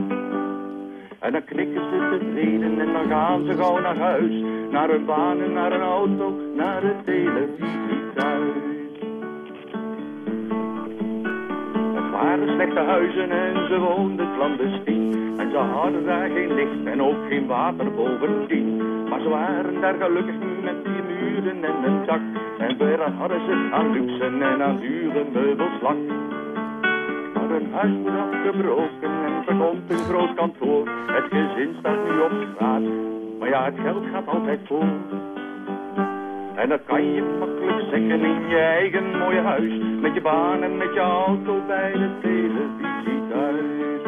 H: En dan knikken ze tevreden en dan gaan ze gauw naar huis. Naar een baan en naar een auto, naar de televisie thuis. Waren slechte huizen en ze woonden clandestien. En ze hadden daar geen licht en ook geen water bovendien. Maar ze waren daar gelukkig met die muren en een dak. En verder hadden ze aan luxe en aan dure meubelslak. Maar een huis wordt afgebroken en er komt een groot kantoor. Het gezin staat nu op straat, maar ja, het geld gaat altijd voor. En dat kan je makkelijk zeggen in je eigen mooie huis. Met je baan en met je auto bij de televisie thuis.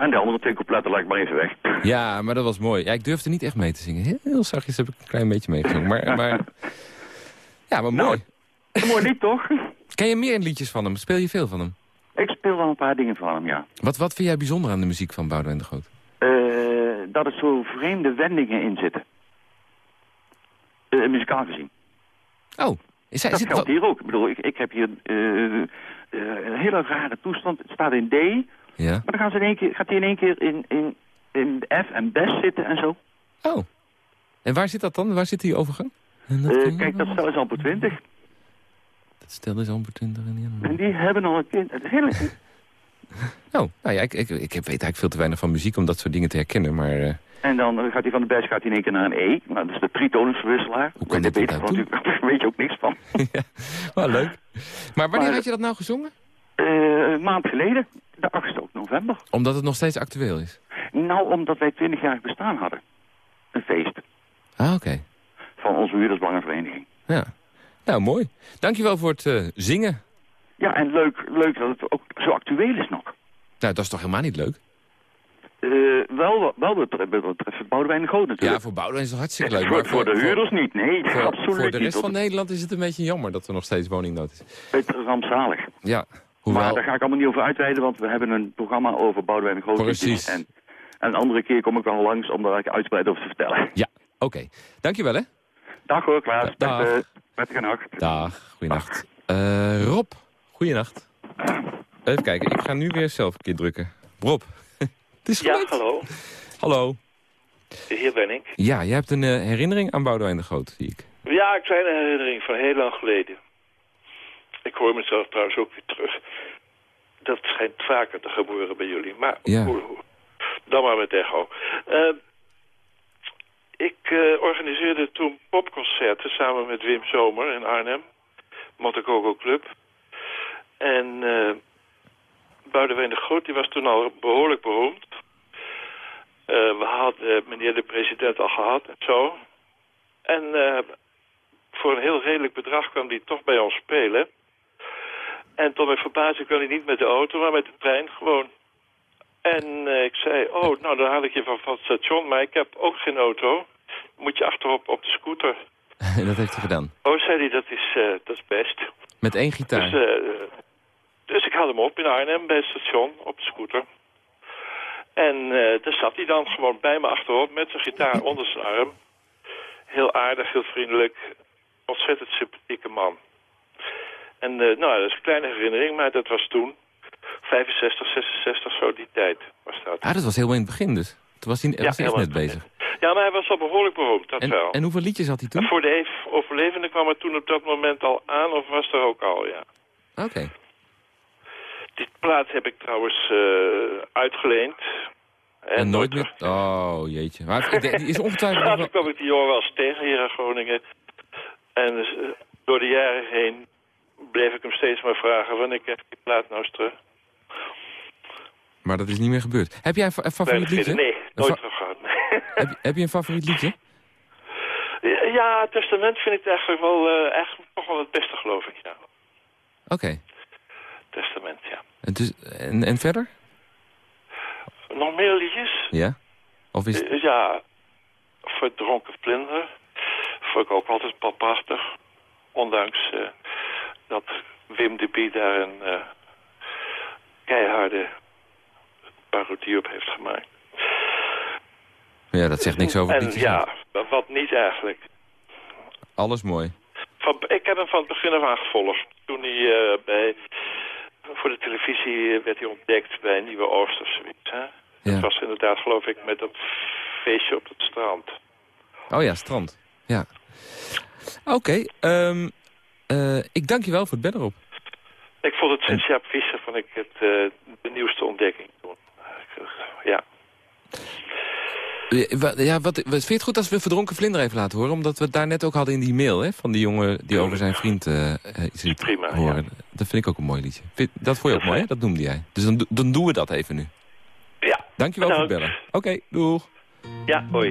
H: En de andere twee coupletten lijkt maar even weg.
C: Ja, maar dat was mooi. Ja, ik durfde niet echt mee te zingen. Heel, zachtjes heb ik een klein beetje meegezongen. Maar, maar... Ja, maar mooi.
H: Een mooi lied, toch?
C: Ken je meer liedjes van hem? Speel je veel van hem?
H: Ik speel wel een paar dingen van hem, ja.
C: Wat, wat vind jij bijzonder aan de muziek van Boudewijn de Groot?
H: Eh, dat er zo vreemde wendingen in zitten. Eh, muzikaal gezien.
C: Oh, is hij,
H: dat geldt hier ook. Ik bedoel, ik, ik heb hier eh, een hele rare toestand. Het staat in D, maar
C: Ja.
H: dan gaan ze in één keer, gaat hij in één keer in, in, in F en bes zitten en zo.
C: Oh. En waar zit dat dan? Waar zit die overgang?
H: Eh, kijk, dat stel is al voor 20.
C: dat stel is amper 20 en niet
H: En die hebben al een kind. Het hele,
C: Oh, nou ja, ik, ik, ik heb- weet eigenlijk veel te weinig van muziek om dat soort dingen te herkennen, maar... eh,
H: en dan eh, gaat hij van de bes gaat hij in één keer naar een E. Nou, dat is de tritonusverwisselaar.
C: Hoe kan
H: Daar
C: dat nou
H: natuurlijk- daar weet je ook niks van.
C: wel leuk. Maar wanneer
H: Maar-
C: had je dat nou gezongen?
H: Eh, een maand geleden, de 8e november.
C: Omdat het nog steeds actueel is.
H: Nou, omdat wij 20 jaar bestaan hadden. Een feest
C: Ah, oké.
H: van onze huurdersbelangenvereniging.
C: Ja. Nou, mooi. Dankjewel voor het eh, zingen.
H: Ja, en leuk, leuk dat het ook zo actueel is nog.
C: Nou, dat is toch helemaal niet leuk?
H: Eh, wel wel betreft, betreft Boudewijn de Groot natuurlijk.
C: Ja, voor Boudewijn is het hartstikke leuk.
H: voor,
C: maar
H: voor de huurders niet, nee,
C: voor,
H: absoluut
C: voor de rest
H: niet.
C: van Nederland is het een beetje jammer dat er nog steeds woningnood is.
H: Het is rampzalig.
C: Ja. Hoewel-
I: Maar daar ga ik allemaal niet over uitweiden, want we hebben een programma over Boudewijn de Grote.
C: Precies.
I: En, en een andere keer kom ik wel langs om daar ik uitgebreid over te vertellen.
C: Ja, oké. Dankjewel hè.
I: Dag hoor, Klaas.
C: Dag.
I: Met, prettige nacht.
C: Dag, goeienacht. Eh Rob, goeienacht. Even kijken, ik ga nu weer zelf een keer drukken. Rob, het is
J: Ja,
C: gelukt.
J: hallo.
C: Hallo.
J: Hier ben ik.
C: Ja, jij hebt een eh, herinnering aan Boudewijn de Groot, zie ik.
J: Ja, een kleine herinnering van heel lang geleden. Ik hoor mezelf trouwens ook weer terug. Dat schijnt vaker te gebeuren bij jullie. Maar
C: Ja.
J: hoe- hoe- dan maar met echo. Eh, ik eh, organiseerde toen popconcerten samen met Wim Zomer in Arnhem. Montecoco Club. En eh Boudewijn de Groot die was toen al behoorlijk beroemd. Eh, we hadden meneer de president al gehad en zo. En voor een heel redelijk bedrag kwam hij toch bij ons spelen. En tot mijn verbazing kwam hij niet met de auto, maar met de trein gewoon. En eh, ik zei, oh, nou dan haal ik je van, van het station, maar ik heb ook geen auto. Moet je achterop op de scooter.
C: En dat heeft hij gedaan.
J: Oh, zei hij, dat is, eh, dat is best.
C: Met één gitaar.
J: Dus, eh, dus ik haalde hem op in Arnhem bij het station op de scooter. En daar zat hij dan gewoon bij me achterop met zijn gitaar onder zijn arm. Heel aardig, heel vriendelijk. Ontzettend sympathieke man. En eh, nou, dat is een kleine herinnering, maar dat was toen. 65, 66, zo die tijd was dat.
C: Ah, dat was helemaal in het begin dus. Toen was hij, was hij echt net bezig.
J: Ja, maar hij was al behoorlijk beroemd, dat
C: En,
J: wel.
C: en hoeveel liedjes had hij toen?
J: En voor de ev- overlevende kwam het toen op dat moment al aan, of was er ook al, ja.
C: Oké.
J: Die plaat heb ik trouwens eh, uitgeleend.
C: En, nooit meer... Oh, jeetje. Maar die is ongetwijfeld.
J: Later kwam ik die jongen wel eens tegen hier in Groningen. En dus, eh, door de jaren heen bleef ik hem steeds maar vragen... wanneer krijg ik die plaat nou eens terug?
C: Maar dat is niet meer gebeurd. Heb jij een fa- een favoriet liedje?
J: Nee, nooit terug gehad.
C: heb, je- heb je een favoriet liedje?
J: ja, Testament vind ik eigenlijk wel, eigenlijk toch wel het beste, geloof ik, ja.
C: Oké.
J: Testament, ja.
C: En, dus, en, en verder?
J: Nog meer liedjes?
C: Ja? Of is
J: Eh, Ja, Verdronken Vlinder vond ik ook altijd wel prachtig. Ondanks eh, dat Wim de Bie daar een eh, keiharde parodie op heeft gemaakt.
C: Ja, dat zegt niks over het
J: ja, wat- niet eigenlijk.
C: Alles mooi.
J: Van, ik heb hem van het begin af aan gevolgd. Toen hij eh, bij, voor de televisie eh, werd hij ontdekt bij Nieuwe Oost of zoiets. Hè?
C: Ja.
J: Dat was inderdaad, geloof ik, met dat feestje op het strand.
C: Oh ja, strand. Ja. Oké, ehm, eh, ik dank je wel voor het bellen op.
J: Ik vond het sinds Jaap Visser vond ik het, eh, de nieuwste ontdekking. Ja.
C: Ja, wa- Ja, wat, wat, vind je het goed als we Verdronken Vlinder even laten horen? Omdat we het daar net ook hadden in die mail, hè? Van die jongen die over zijn vriend eh, eh, iets liet
J: prima,
C: horen. Dat vind ik ook een mooi liedje. Vind- dat vond je ook mooi, hè? Dat noemde jij. Dus dan, dan doen we dat even nu.
J: Ja.
C: Dankjewel voor het
J: Bedankt.
C: bellen. Oké, doeg.
J: Ja, hoi.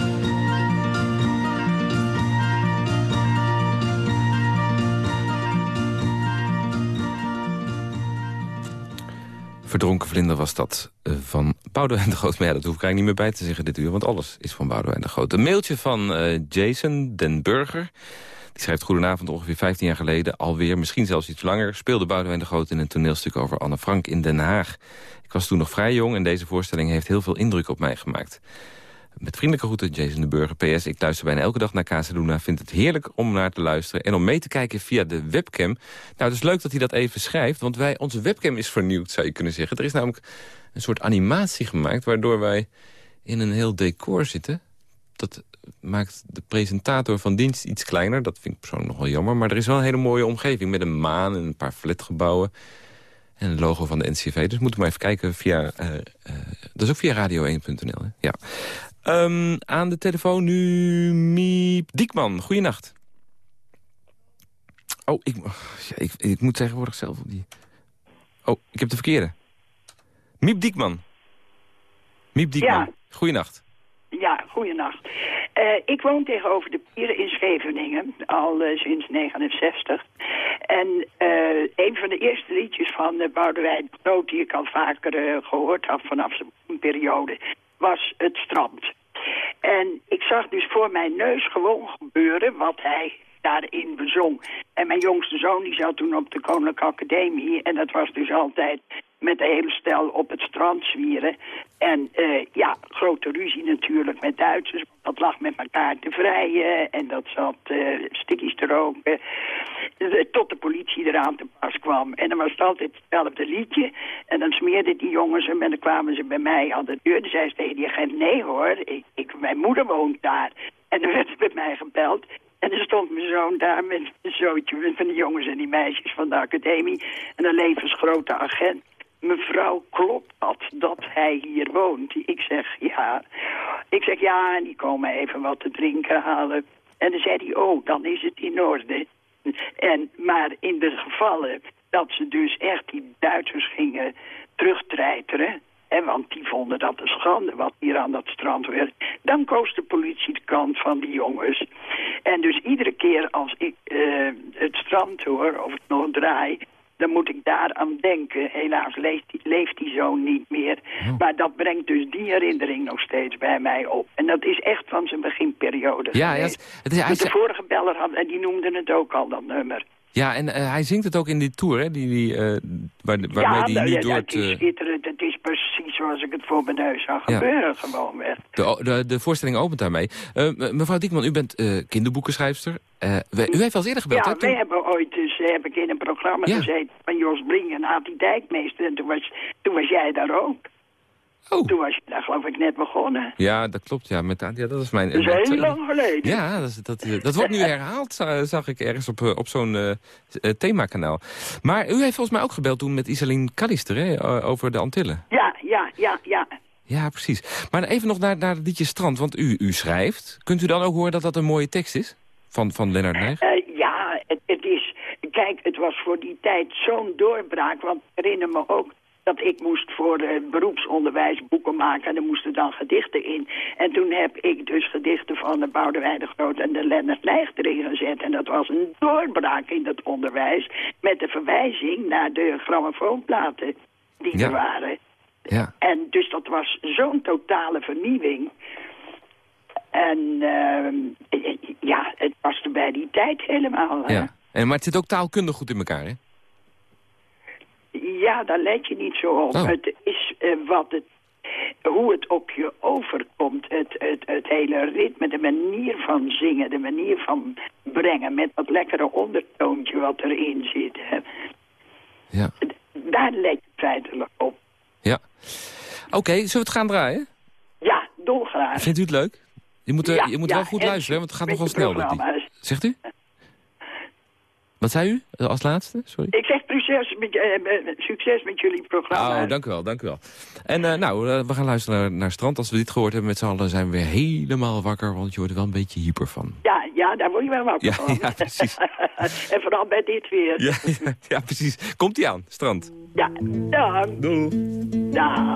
C: Verdronken vlinder was dat eh, van Boudewijn de Groot. Maar ja, dat hoef ik eigenlijk niet meer bij te zeggen dit uur, want alles is van Boudewijn de Groot. Een mailtje van eh, Jason den Burger. Die schrijft goedenavond, ongeveer 15 jaar geleden, alweer, misschien zelfs iets langer, speelde Boudewijn de Groot in een toneelstuk over Anne Frank in Den Haag. Ik was toen nog vrij jong en deze voorstelling heeft heel veel indruk op mij gemaakt. Met vriendelijke groeten, Jason de Burger. PS, ik luister bijna elke dag naar Casaluna. Vind het heerlijk om naar te luisteren en om mee te kijken via de webcam. Nou, het is leuk dat hij dat even schrijft, want wij, onze webcam is vernieuwd, zou je kunnen zeggen. Er is namelijk een soort animatie gemaakt, waardoor wij in een heel decor zitten. Dat maakt de presentator van dienst iets kleiner. Dat vind ik persoonlijk nog wel jammer. Maar er is wel een hele mooie omgeving met een maan en een paar flatgebouwen. En een logo van de NCV. Dus moeten we maar even kijken via... eh, eh, dat is ook via radio1.nl. Ja. Ehm, aan de telefoon nu Miep Diekman. Goeienacht. Oh, ik, ja, ik, ik moet tegenwoordig zelf op die... Oh, ik heb de verkeerde. Miep Diekman. Miep Diekman.
K: Ja.
C: Goeienacht.
K: Ja, goeienacht. Eh ik woon tegenover de pieren in Scheveningen, al eh, sinds 69. En eh, een van de eerste liedjes van uh, Boudewijn de Groot... die ik al vaker eh, gehoord had vanaf zijn periode, was Het Strand. En ik zag dus voor mijn neus gewoon gebeuren wat hij daarin bezong. En mijn jongste zoon die zat toen op de Koninklijke Academie... en dat was dus altijd met de hele stel op het strand zwieren. En eh, ja, grote ruzie natuurlijk met Duitsers. Dat lag met elkaar te vrijen en dat zat uh, te roken. Eh, Tot de politie eraan te pas kwam. En dan was het altijd hetzelfde liedje. En dan smeerden die jongens hem en dan kwamen ze bij mij aan de deur. Dan zei ze tegen die agent, nee hoor, ik, ik, mijn moeder woont daar. En dan werd ze bij mij gebeld. En dan stond mijn zoon daar met een zootje van de jongens en die meisjes van de academie. En een levensgrote agent. Mevrouw, klopt dat, dat hij hier woont? Ik zeg, ja. Ik zeg, ja, en die komen even wat te drinken halen. En dan zei hij, oh, dan is het in orde. En, maar in de gevallen dat ze dus echt die Duitsers gingen terugtreiteren... Hè, want die vonden dat een schande wat hier aan dat strand werd. Dan koos de politie de kant van die jongens. En dus iedere keer als ik uh, het strand hoor, of het nog draai... dan moet ik daaraan denken. Helaas leeft die, leeft die zoon niet meer. Oh. Maar dat brengt dus die herinnering nog steeds bij mij op. En dat is echt van zijn beginperiode
C: Ja, ja het is,
K: hij... De vorige beller had, en die noemde het ook al, dat nummer.
C: Ja, en uh, hij zingt het ook in die tour, hè? Die, die, uh, waar, waarmee
K: ja,
C: die
K: nou,
C: nu
K: ja,
C: door
K: het is schitterend. Het is precies zoals ik het voor mijn neus zag
C: Ja.
K: gebeuren, gewoon weg.
C: De, de, de voorstelling opent daarmee. Uh, mevrouw Diekman, u bent kinderboekenschrijfster. We, u heeft wel eens eerder gebeld,
K: Ja,
C: hè?
K: wij hebben ooit dus, heb ik in een programma
C: Ja.
K: gezeten van Jos Brink en Ati Dijkmeester. En toen was, toen was jij daar ook.
C: Oh.
K: Toen was je daar geloof ik net begonnen.
C: Ja, dat klopt. Ja, met, ja dat is mijn...
K: Dat is heel
C: eh,
K: lang geleden.
C: Ja, dat, is- dat, eh, dat wordt nu herhaald, za- zag ik ergens op, eh, op zo'n eh, eh, themakanaal. Maar u heeft volgens mij ook gebeld toen met Isaline Callister, hè? eh, over de Antillen.
K: Ja, ja, ja, ja.
C: Ja, precies. Maar even nog naar, naar het liedje Strand, want u, u schrijft. Kunt u dan ook horen dat dat een mooie tekst is? Van, van Lennart Nijg?
K: Eh, ja, het, het is... Kijk, het was voor die tijd zo'n doorbraak. Want ik herinner me ook dat ik moest voor eh, beroepsonderwijs boeken maken. En er moesten dan gedichten in. En toen heb ik dus gedichten van de Boudewijn de Groot en de Lennart Nijg erin gezet. En dat was een doorbraak in het onderwijs. Met de verwijzing naar de grammofoonplaten die
C: Ja.
K: er waren.
C: Ja.
K: En dus dat was zo'n totale vernieuwing. En ehm, ja, het paste bij die tijd helemaal.
C: Ja. En, maar het zit ook taalkundig goed in elkaar, hè?
K: Ja, daar let je niet zo op.
C: Oh.
K: Het is eh, wat het, hoe het op je overkomt. Het, het, het hele ritme, de manier van zingen, de manier van brengen... met dat lekkere ondertoontje wat erin zit. Hè.
C: Ja.
K: Daar let je feitelijk op.
C: Ja. Oké, zullen we het gaan draaien?
K: Ja, dolgraag.
C: Vindt u het leuk? Je moet,
K: Ja,
C: je moet
K: ja,
C: wel goed
K: en
C: luisteren, hè, want het gaat nogal snel. Zegt u? Wat zei u eh, als laatste? Sorry.
K: Ik zeg succes met, eh, met- succes met jullie programma.
C: Oh, dank u wel, dank u wel. En eh, nou, eh, we gaan luisteren naar, naar Strand. Als we dit gehoord hebben met z'n allen zijn we weer helemaal wakker. Want je wordt er wel een beetje hyper van.
K: Ja, ja, daar word je wel wakker
C: Ja,
K: van.
C: ja, precies.
K: en vooral bij dit weer.
C: Ja, ja, ja, precies. Komt ie aan, Strand.
K: Ja, dag.
C: Doei.
K: Dag.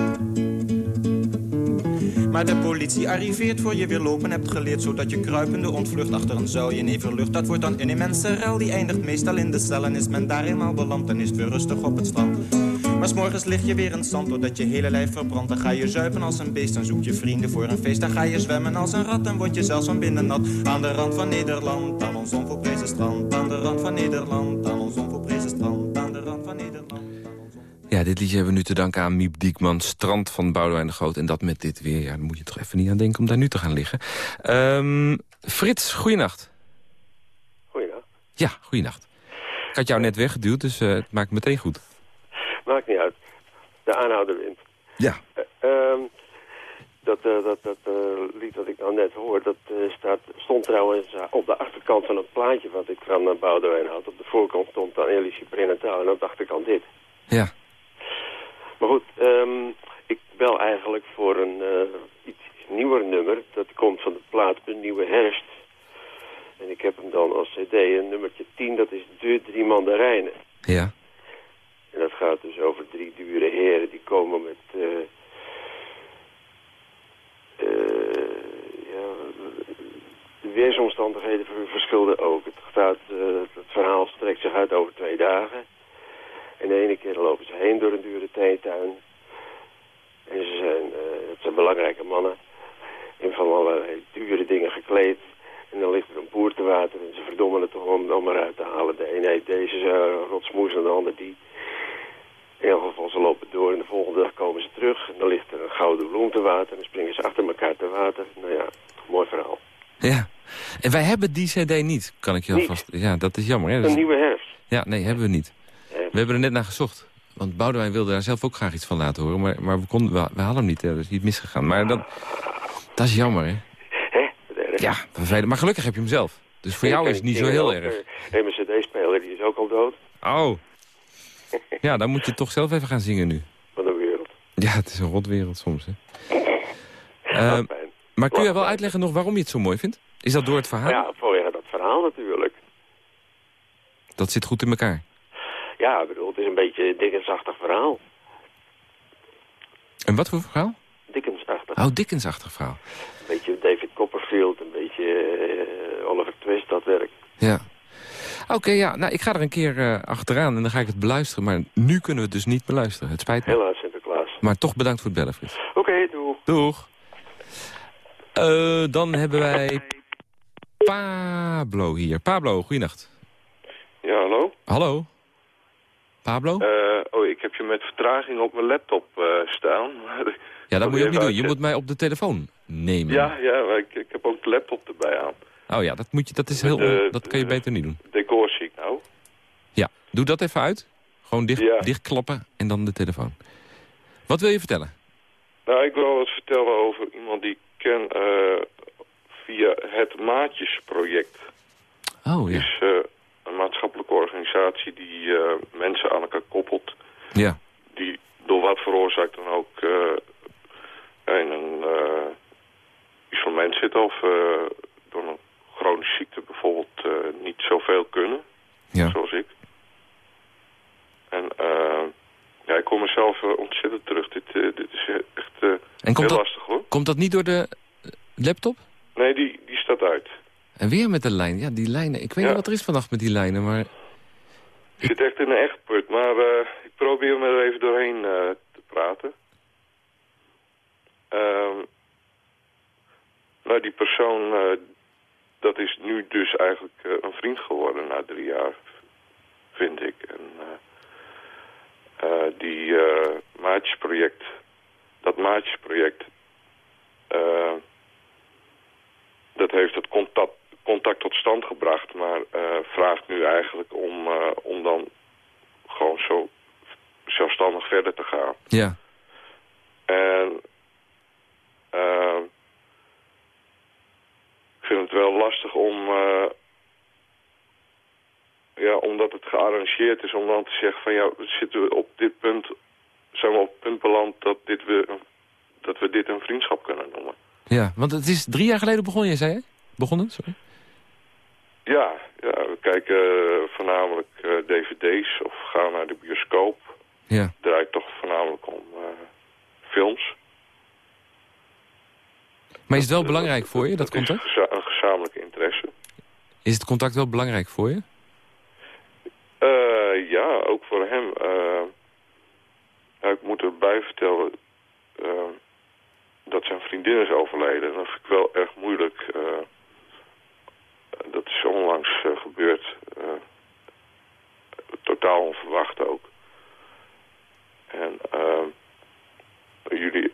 D: Maar de politie arriveert voor je weer lopen hebt geleerd Zodat je kruipende ontvlucht achter een zuilje neverlucht Dat wordt dan een immense ruil, die eindigt meestal in de cel En is men daar eenmaal beland, dan is het weer rustig op het strand. Maar s'morgens lig je weer in zand, doordat je hele lijf verbrandt. Dan ga je zuipen als een beest, dan zoek je vrienden voor een feest. Dan ga je zwemmen als een rat, en word je zelfs van binnen nat. Aan de rand van Nederland, aan ons onvolprezen strand
C: Ja, dit liedje hebben we nu te danken aan Miep Diekman, Strand van Boudewijn de Groot. En dat met dit weer, ja, daar moet je toch even niet aan denken om daar nu te gaan liggen. Ehm, Frits, goeienacht.
L: Goeienacht.
C: Ja, goeienacht. Ik had jou net weggeduwd, dus eh, het maakt meteen goed.
L: Maakt niet uit. De aanhouder wint.
C: Ja.
L: Eh, ehm, dat eh, dat, dat eh, lied dat ik nou net hoor, dat staat, stond trouwens op de achterkant van het plaatje wat ik van Boudewijn had. Op de voorkant stond dan Elisje Prenataal en op de achterkant dit.
C: Ja.
L: Maar goed, ehm, ik bel eigenlijk voor een eh, iets nieuwer nummer. Dat komt van de plaat De Nieuwe Herfst. En ik heb hem dan als cd, en nummertje 10, dat is De Drie Mandarijnen.
C: Ja.
L: En dat gaat dus over drie dure heren die komen met... eh, ja, de weersomstandigheden ver- verschilden ook. Het, gaat, het verhaal strekt zich uit over twee dagen. En de ene keer lopen ze heen door een dure theetuin. En ze zijn, eh, het zijn belangrijke mannen. In van allerlei dure dingen gekleed. En dan ligt er een boer te water en ze verdommen het om, om eruit te halen. De een heet deze uh, rotsmoes en de ander die. In ieder geval, ze lopen door en de volgende dag komen ze terug. En dan ligt er een gouden bloem te water en dan springen ze achter elkaar te water. Nou ja, mooi verhaal.
C: Ja. En wij hebben die cd niet, kan ik je alvast... Ja, dat is jammer. Hè? Dat
L: Een
C: is-
L: nieuwe herfst.
C: Ja, nee, hebben we niet. We hebben er net naar gezocht. Want Boudewijn wilde daar zelf ook graag iets van laten horen. Maar, maar we, konden, we, hem niet. Hè. Dat is niet misgegaan. Maar dat, dat is jammer, hè? Ja, vervelend. Maar gelukkig heb je hem zelf. Dus voor jou is het niet zo heel erg.
L: En mijn cd-speler die is ook al dood.
C: Oh. Ja, dan moet je toch zelf even gaan zingen nu.
L: Wat een wereld.
C: Ja, het is een rotwereld soms, hè. Eh, maar kun je wel uitleggen nog waarom je het zo mooi vindt? Is dat door het verhaal?
L: Ja, vanwege dat verhaal natuurlijk.
C: Dat zit goed in elkaar.
L: Ja, ik bedoel, het is een beetje een dickensachtig verhaal.
C: En wat voor verhaal?
L: Dickensachtig.
C: Oh, Dickensachtig verhaal.
L: Een beetje David Copperfield, een beetje eh, Oliver Twist. wat werk.
C: Ja. Oké, ja. Nou, ik ga er een keer eh, achteraan en dan ga ik het beluisteren. Maar nu kunnen we het dus niet beluisteren. Het spijt me.
L: Helaas Sinterklaas.
C: Maar toch bedankt voor het bellen, Frits.
L: Oké, doeg.
C: Doeg. Eh, dan hebben wij Pablo hier. Pablo, goeienacht.
M: Ja, hallo?
C: Hallo. Pablo?
M: Eh, oh, ik heb je met vertraging op mijn laptop eh, staan.
C: ja, dat moet je ook niet doen. Je moet mij op de telefoon nemen.
M: Ja, ja maar ik, ik heb ook de laptop erbij aan.
C: Oh ja, dat, moet je, dat, is heel,
M: de-
C: dat kan je beter niet doen.
M: Decor zie ik nou.
C: Ja, doe dat even uit. Gewoon dicht,
M: Ja.
C: dichtklappen en dan de telefoon. Wat wil je vertellen?
M: Nou, ik wil wat vertellen over iemand die ik ken eh, via het Maatjesproject.
C: Oh ja.
M: is eh, een maatschappelijke organisatie die eh, mensen aan elkaar koppelt.
C: Ja.
M: Die door wat veroorzaakt dan ook eh, in een eh, isolement zitten of door een chronische ziekte bijvoorbeeld niet zoveel kunnen.
C: Ja.
M: Zoals ik. En ja, ik kom mezelf ontzettend terug. Dit, dit is echt heel
C: dat,
M: lastig hoor.
C: komt dat niet door de laptop?
M: Nee, die, die staat uit.
C: En weer met de lijn. Ja, die lijnen. Ik weet
M: Ja.
C: niet wat er is vannacht met die lijnen, maar...
M: Ik zit echt in een echt put, maar eh, ik probeer me er even doorheen eh, te praten. Ehm, nou, die persoon, eh, dat is nu dus eigenlijk eh, een vriend geworden na drie jaar, vind ik. En eh, eh, die eh, maatjesproject, dat maatjesproject, eh, dat heeft het contact, contact tot stand gebracht, maar eh, vraagt nu eigenlijk om, eh, om dan gewoon zo zelfstandig verder te gaan.
C: Ja.
M: En eh, ik vind het wel lastig om, eh, ja, omdat het gearrangeerd is, om dan te zeggen van ja, we zitten op dit punt, zijn we op het punt beland dat, dit we, dat we dit een vriendschap kunnen noemen.
C: Ja, want het is drie jaar geleden begonnen, je zei hè? Begonnen, sorry.
M: Ja, ja we kijken eh, voornamelijk eh, dvd's of gaan naar de bioscoop.
C: Ja.
M: Het draait toch voornamelijk om eh, films.
C: Maar is het wel belangrijk voor je, dat
M: Het is
C: contact?
M: geza- een gezamenlijke interesse.
C: Is het contact wel belangrijk voor je?
M: Eh, ja, ook voor hem. eh, nou, ik moet erbij vertellen eh, dat zijn vriendin is overleden. Dat vind ik wel erg moeilijk. eh. dat is onlangs eh, gebeurd. eh, totaal onverwacht ook. En jullie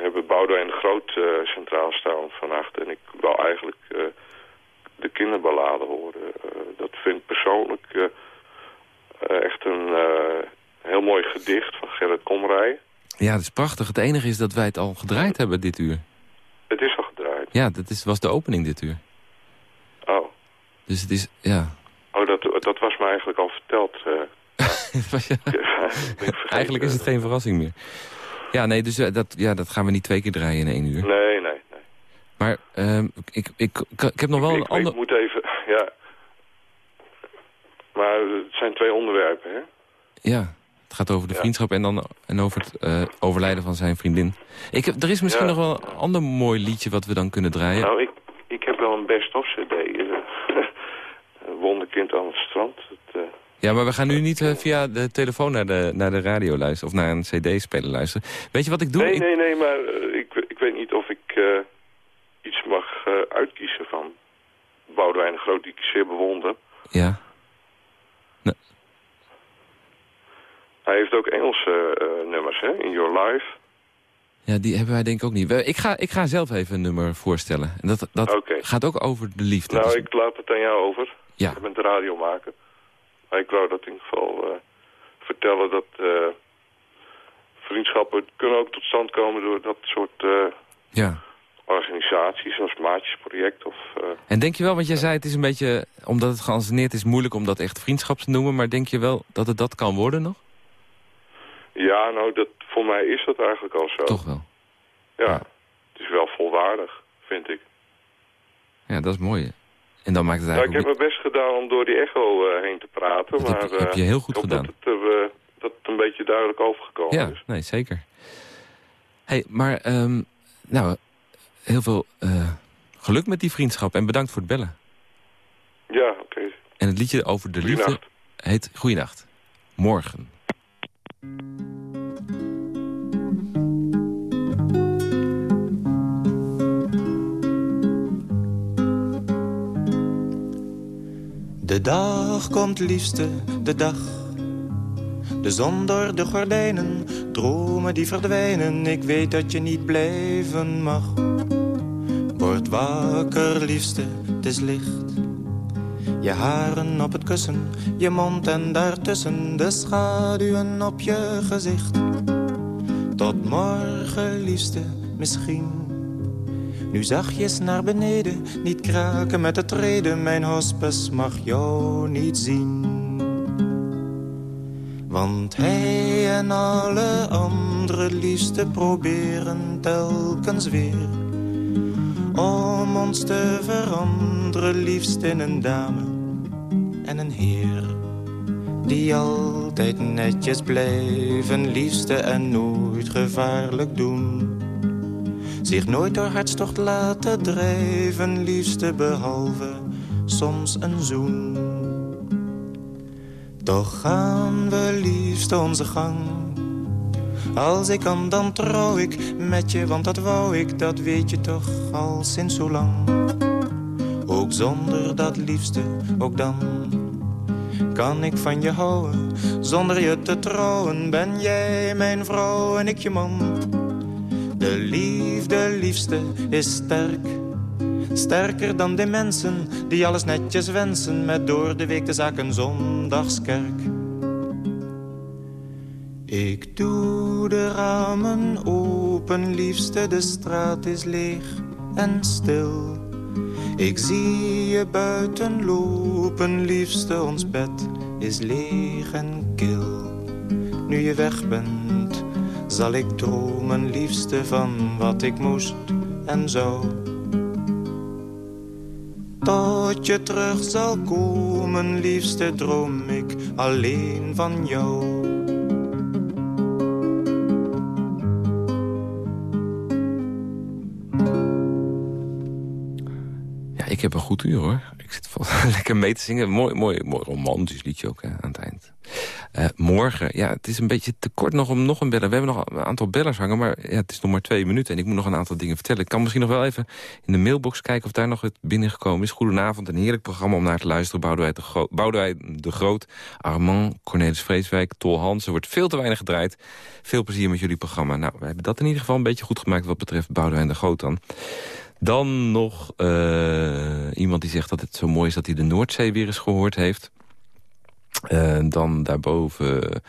M: hebben Boudewijn de Groot centraal staan vannacht. En ik wou eigenlijk de kinderballade horen. Dat vind ik persoonlijk... echt een heel mooi gedicht van Gerrit Komrij.
C: Ja, dat is prachtig. Het enige is dat wij het al gedraaid hebben dit uur.
M: Het is al gedraaid.
C: Ja, dat is, was de opening dit uur.
M: Oh,
C: Dus het is, ja...
M: oh dat, dat was me eigenlijk al verteld. eh.
C: Eigenlijk is het geen verrassing meer. Ja, nee, dus eh, dat, ja, dat gaan we niet twee keer draaien in één uur.
M: Nee, nee, nee.
C: Maar ehm, ik, ik, ik, ik heb nog wel een ander...
M: ik moet even, ja. Maar het zijn twee onderwerpen, hè?
C: Ja, gaat over de
M: Ja.
C: vriendschap en, dan, en over het eh, overlijden van zijn vriendin. Ik heb, er is misschien
M: Ja.
C: nog wel een ander mooi liedje wat we dan kunnen draaien.
M: Nou, ik, ik heb wel een best-of cd. eh, Wonderkind aan het strand. Het, eh,
C: Ja, maar we gaan nu niet via de telefoon naar de, naar de radio luisteren... of naar een cd-speler luisteren. Weet je wat ik doe?
M: Nee, nee, nee, maar ik, ik weet niet of ik iets mag uitkiezen van Boudewijn de Groot, die ik zeer bewonder.
C: Ja.
M: Hij heeft ook Engelse eh, nummers, hè, in Your Life.
C: Ja, die hebben wij denk ik ook niet. Ik ga, ik ga zelf even een nummer voorstellen. En dat, dat gaat ook over de liefde.
M: Nou,
C: Dus-
M: ik laat het aan jou over.
C: Ja.
M: Je bent de radio maken. Maar ik wou dat in ieder geval eh, vertellen dat eh, vriendschappen kunnen ook tot stand komen door dat soort
C: ja.
M: organisaties, zoals Maatjesproject of...
C: En denk je wel, want jij zei het is een beetje... omdat het geanceneerd is, moeilijk om dat echt vriendschap te noemen... maar denk je wel dat het dat kan worden nog?
M: Ja, nou, dat, voor mij is dat eigenlijk al zo.
C: Toch wel.
M: Ja, het is wel volwaardig, vind ik.
C: Ja, dat is mooi. hè? En dan maakt het
M: Nou, ik
C: eigenlijk...
M: heb mijn best gedaan om door die echo eh, heen te praten,
C: Dat
M: maar...
C: heb je- heb je
M: eh,
C: heel goed gedaan.
M: Dat het, eh, dat het een beetje duidelijk overgekomen
C: Ja,
M: is.
C: nee, zeker. hey, maar ehm, nou, heel veel geluk met die vriendschap en bedankt voor het bellen. En het liedje over de liefde heet Goeienacht. Morgen.
D: De dag komt liefste, de dag. De zon door de gordijnen, dromen die verdwijnen. Ik weet dat je niet blijven mag. Word wakker, liefste, het is licht. Je haren op het kussen, je mond en daartussen de schaduwen op je gezicht. Tot morgen, liefste, misschien. Nu zachtjes naar beneden, niet kraken met de treden. Mijn hospes mag jou niet zien. Want hij en alle andere liefste proberen telkens weer om ons te veranderen, liefst in een dame en een heer. Die altijd netjes blijven, liefste en nooit gevaarlijk doen. Zich nooit door hartstocht laten drijven, liefste behalve soms een zoen. Toch gaan we liefste onze gang als ik kan, dan trouw ik met je, want dat wou ik, dat weet je toch al sinds zo lang. Ook zonder dat liefste, ook dan kan ik van je houden. Zonder je te trouwen ben jij mijn vrouw en ik je man. De liefde, liefste, is sterk. Sterker dan de mensen die alles netjes wensen met door de week de zaken zondagskerk. De ramen open, liefste, de straat is leeg en stil. Ik zie je buiten lopen, liefste, ons bed is leeg en kil. Nu je weg bent, zal ik dromen, liefste, van wat ik moest en zou. Tot je terug zal komen, liefste, droom ik alleen van jou.
C: Heb een goed uur hoor. Ik zit lekker mee te zingen. Mooi, mooi, mooi romantisch liedje ook hè, aan het eind. Uh, morgen, ja, het is een beetje te kort nog om nog een beller. We hebben nog een aantal bellers hangen, maar het is nog maar twee minuten... en ik moet nog een aantal dingen vertellen. Ik kan misschien nog wel even in de mailbox kijken of daar nog het binnengekomen is. Goedenavond, een heerlijk programma om naar te luisteren. Boudewijn de, Gro de Groot, Armand, Cornelis Vreeswijk, Tol Hans. Er wordt veel te weinig gedraaid. Veel plezier met jullie programma. Nou, we hebben dat in ieder geval een beetje goed gemaakt... wat betreft Boudewijn de Groot dan. Dan nog uh, iemand die zegt dat het zo mooi is dat hij de Noordzee weer eens gehoord heeft. Uh, dan daarboven...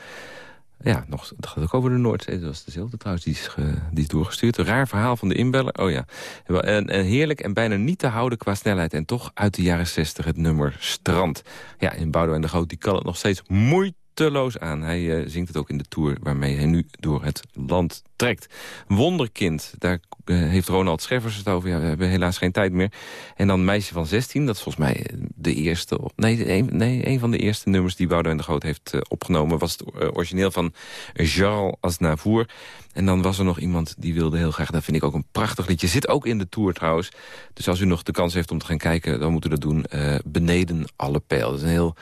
C: Ja, nog, dat gaat ook over de Noordzee. Dat was dezelfde trouwens, die is, die is doorgestuurd. Een raar verhaal van de inbeller. Oh ja. En, en, heerlijk en bijna niet te houden qua snelheid. En toch uit de jaren 60 het nummer Strand. Ja, in Boudewijn de Groot die kan het nog steeds moeite teloos aan. Hij uh, zingt het ook in de tour waarmee hij nu door het land trekt. Wonderkind, daar uh, heeft Ronald Scheffers het over. Ja, we hebben helaas geen tijd meer. En dan Meisje van 16, dat is volgens mij de eerste... Nee, een, nee, van de eerste nummers die Boudewijn de Groot heeft opgenomen... was het origineel van Charles Aznavour. En dan was er nog iemand die wilde heel graag... dat vind ik ook een prachtig liedje. Zit ook in de tour trouwens. Dus als u nog de kans heeft om te gaan kijken... dan moet u dat doen. Beneden alle pijl. Dat is een heel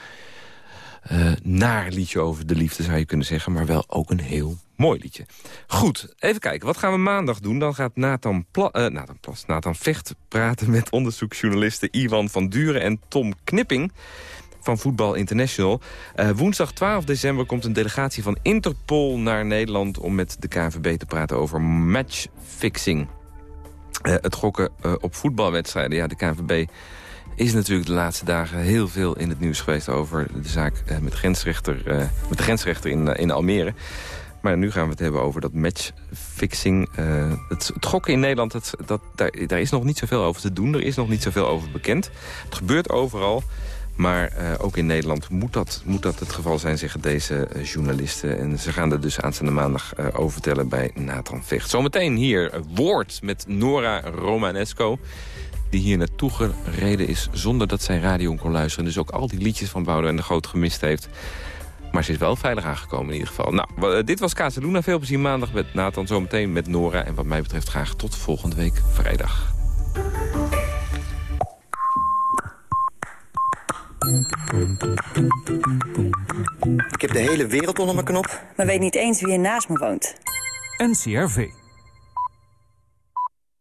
C: uh, naar liedje over de liefde, zou je kunnen zeggen. Maar wel ook een heel mooi liedje. Goed, even kijken. Wat gaan we maandag doen? Dan gaat Nathan, uh, Nathan, Plas, Nathan Vecht praten met onderzoeksjournalisten Iwan van Duren en Tom Knipping van Voetbal International. Uh, woensdag 12 december komt een delegatie van Interpol naar Nederland... om met de KNVB te praten over matchfixing. Het gokken op voetbalwedstrijden. Ja, de KNVB is natuurlijk de laatste dagen heel veel in het nieuws geweest... over de zaak uh, met, grensrechter, uh, met de grensrechter in, uh, in Almere. Maar nu gaan we het hebben over dat matchfixing. Het, het, gokken in Nederland, het, dat, daar, daar, is nog niet zoveel over te doen. Er is nog niet zoveel over bekend. Het gebeurt overal. Maar ook in Nederland moet dat, moet dat het geval zijn, zeggen deze journalisten. En ze gaan er dus aanstaande maandag over vertellen bij Nathan Vecht. Zometeen hier Woord met Nora Romanesco die hier naartoe gereden is zonder dat zij radio kon luisteren. Dus ook al die liedjes van Bouden en de Groot gemist heeft. Maar ze is wel veilig aangekomen in ieder geval. Nou, dit was Casaluna. Veel plezier maandag met Nathan, zometeen met Nora. En wat mij betreft graag tot volgende week vrijdag.
N: Ik heb de hele wereld onder mijn knop.
O: Maar weet niet eens wie er naast me woont.
P: NCRV.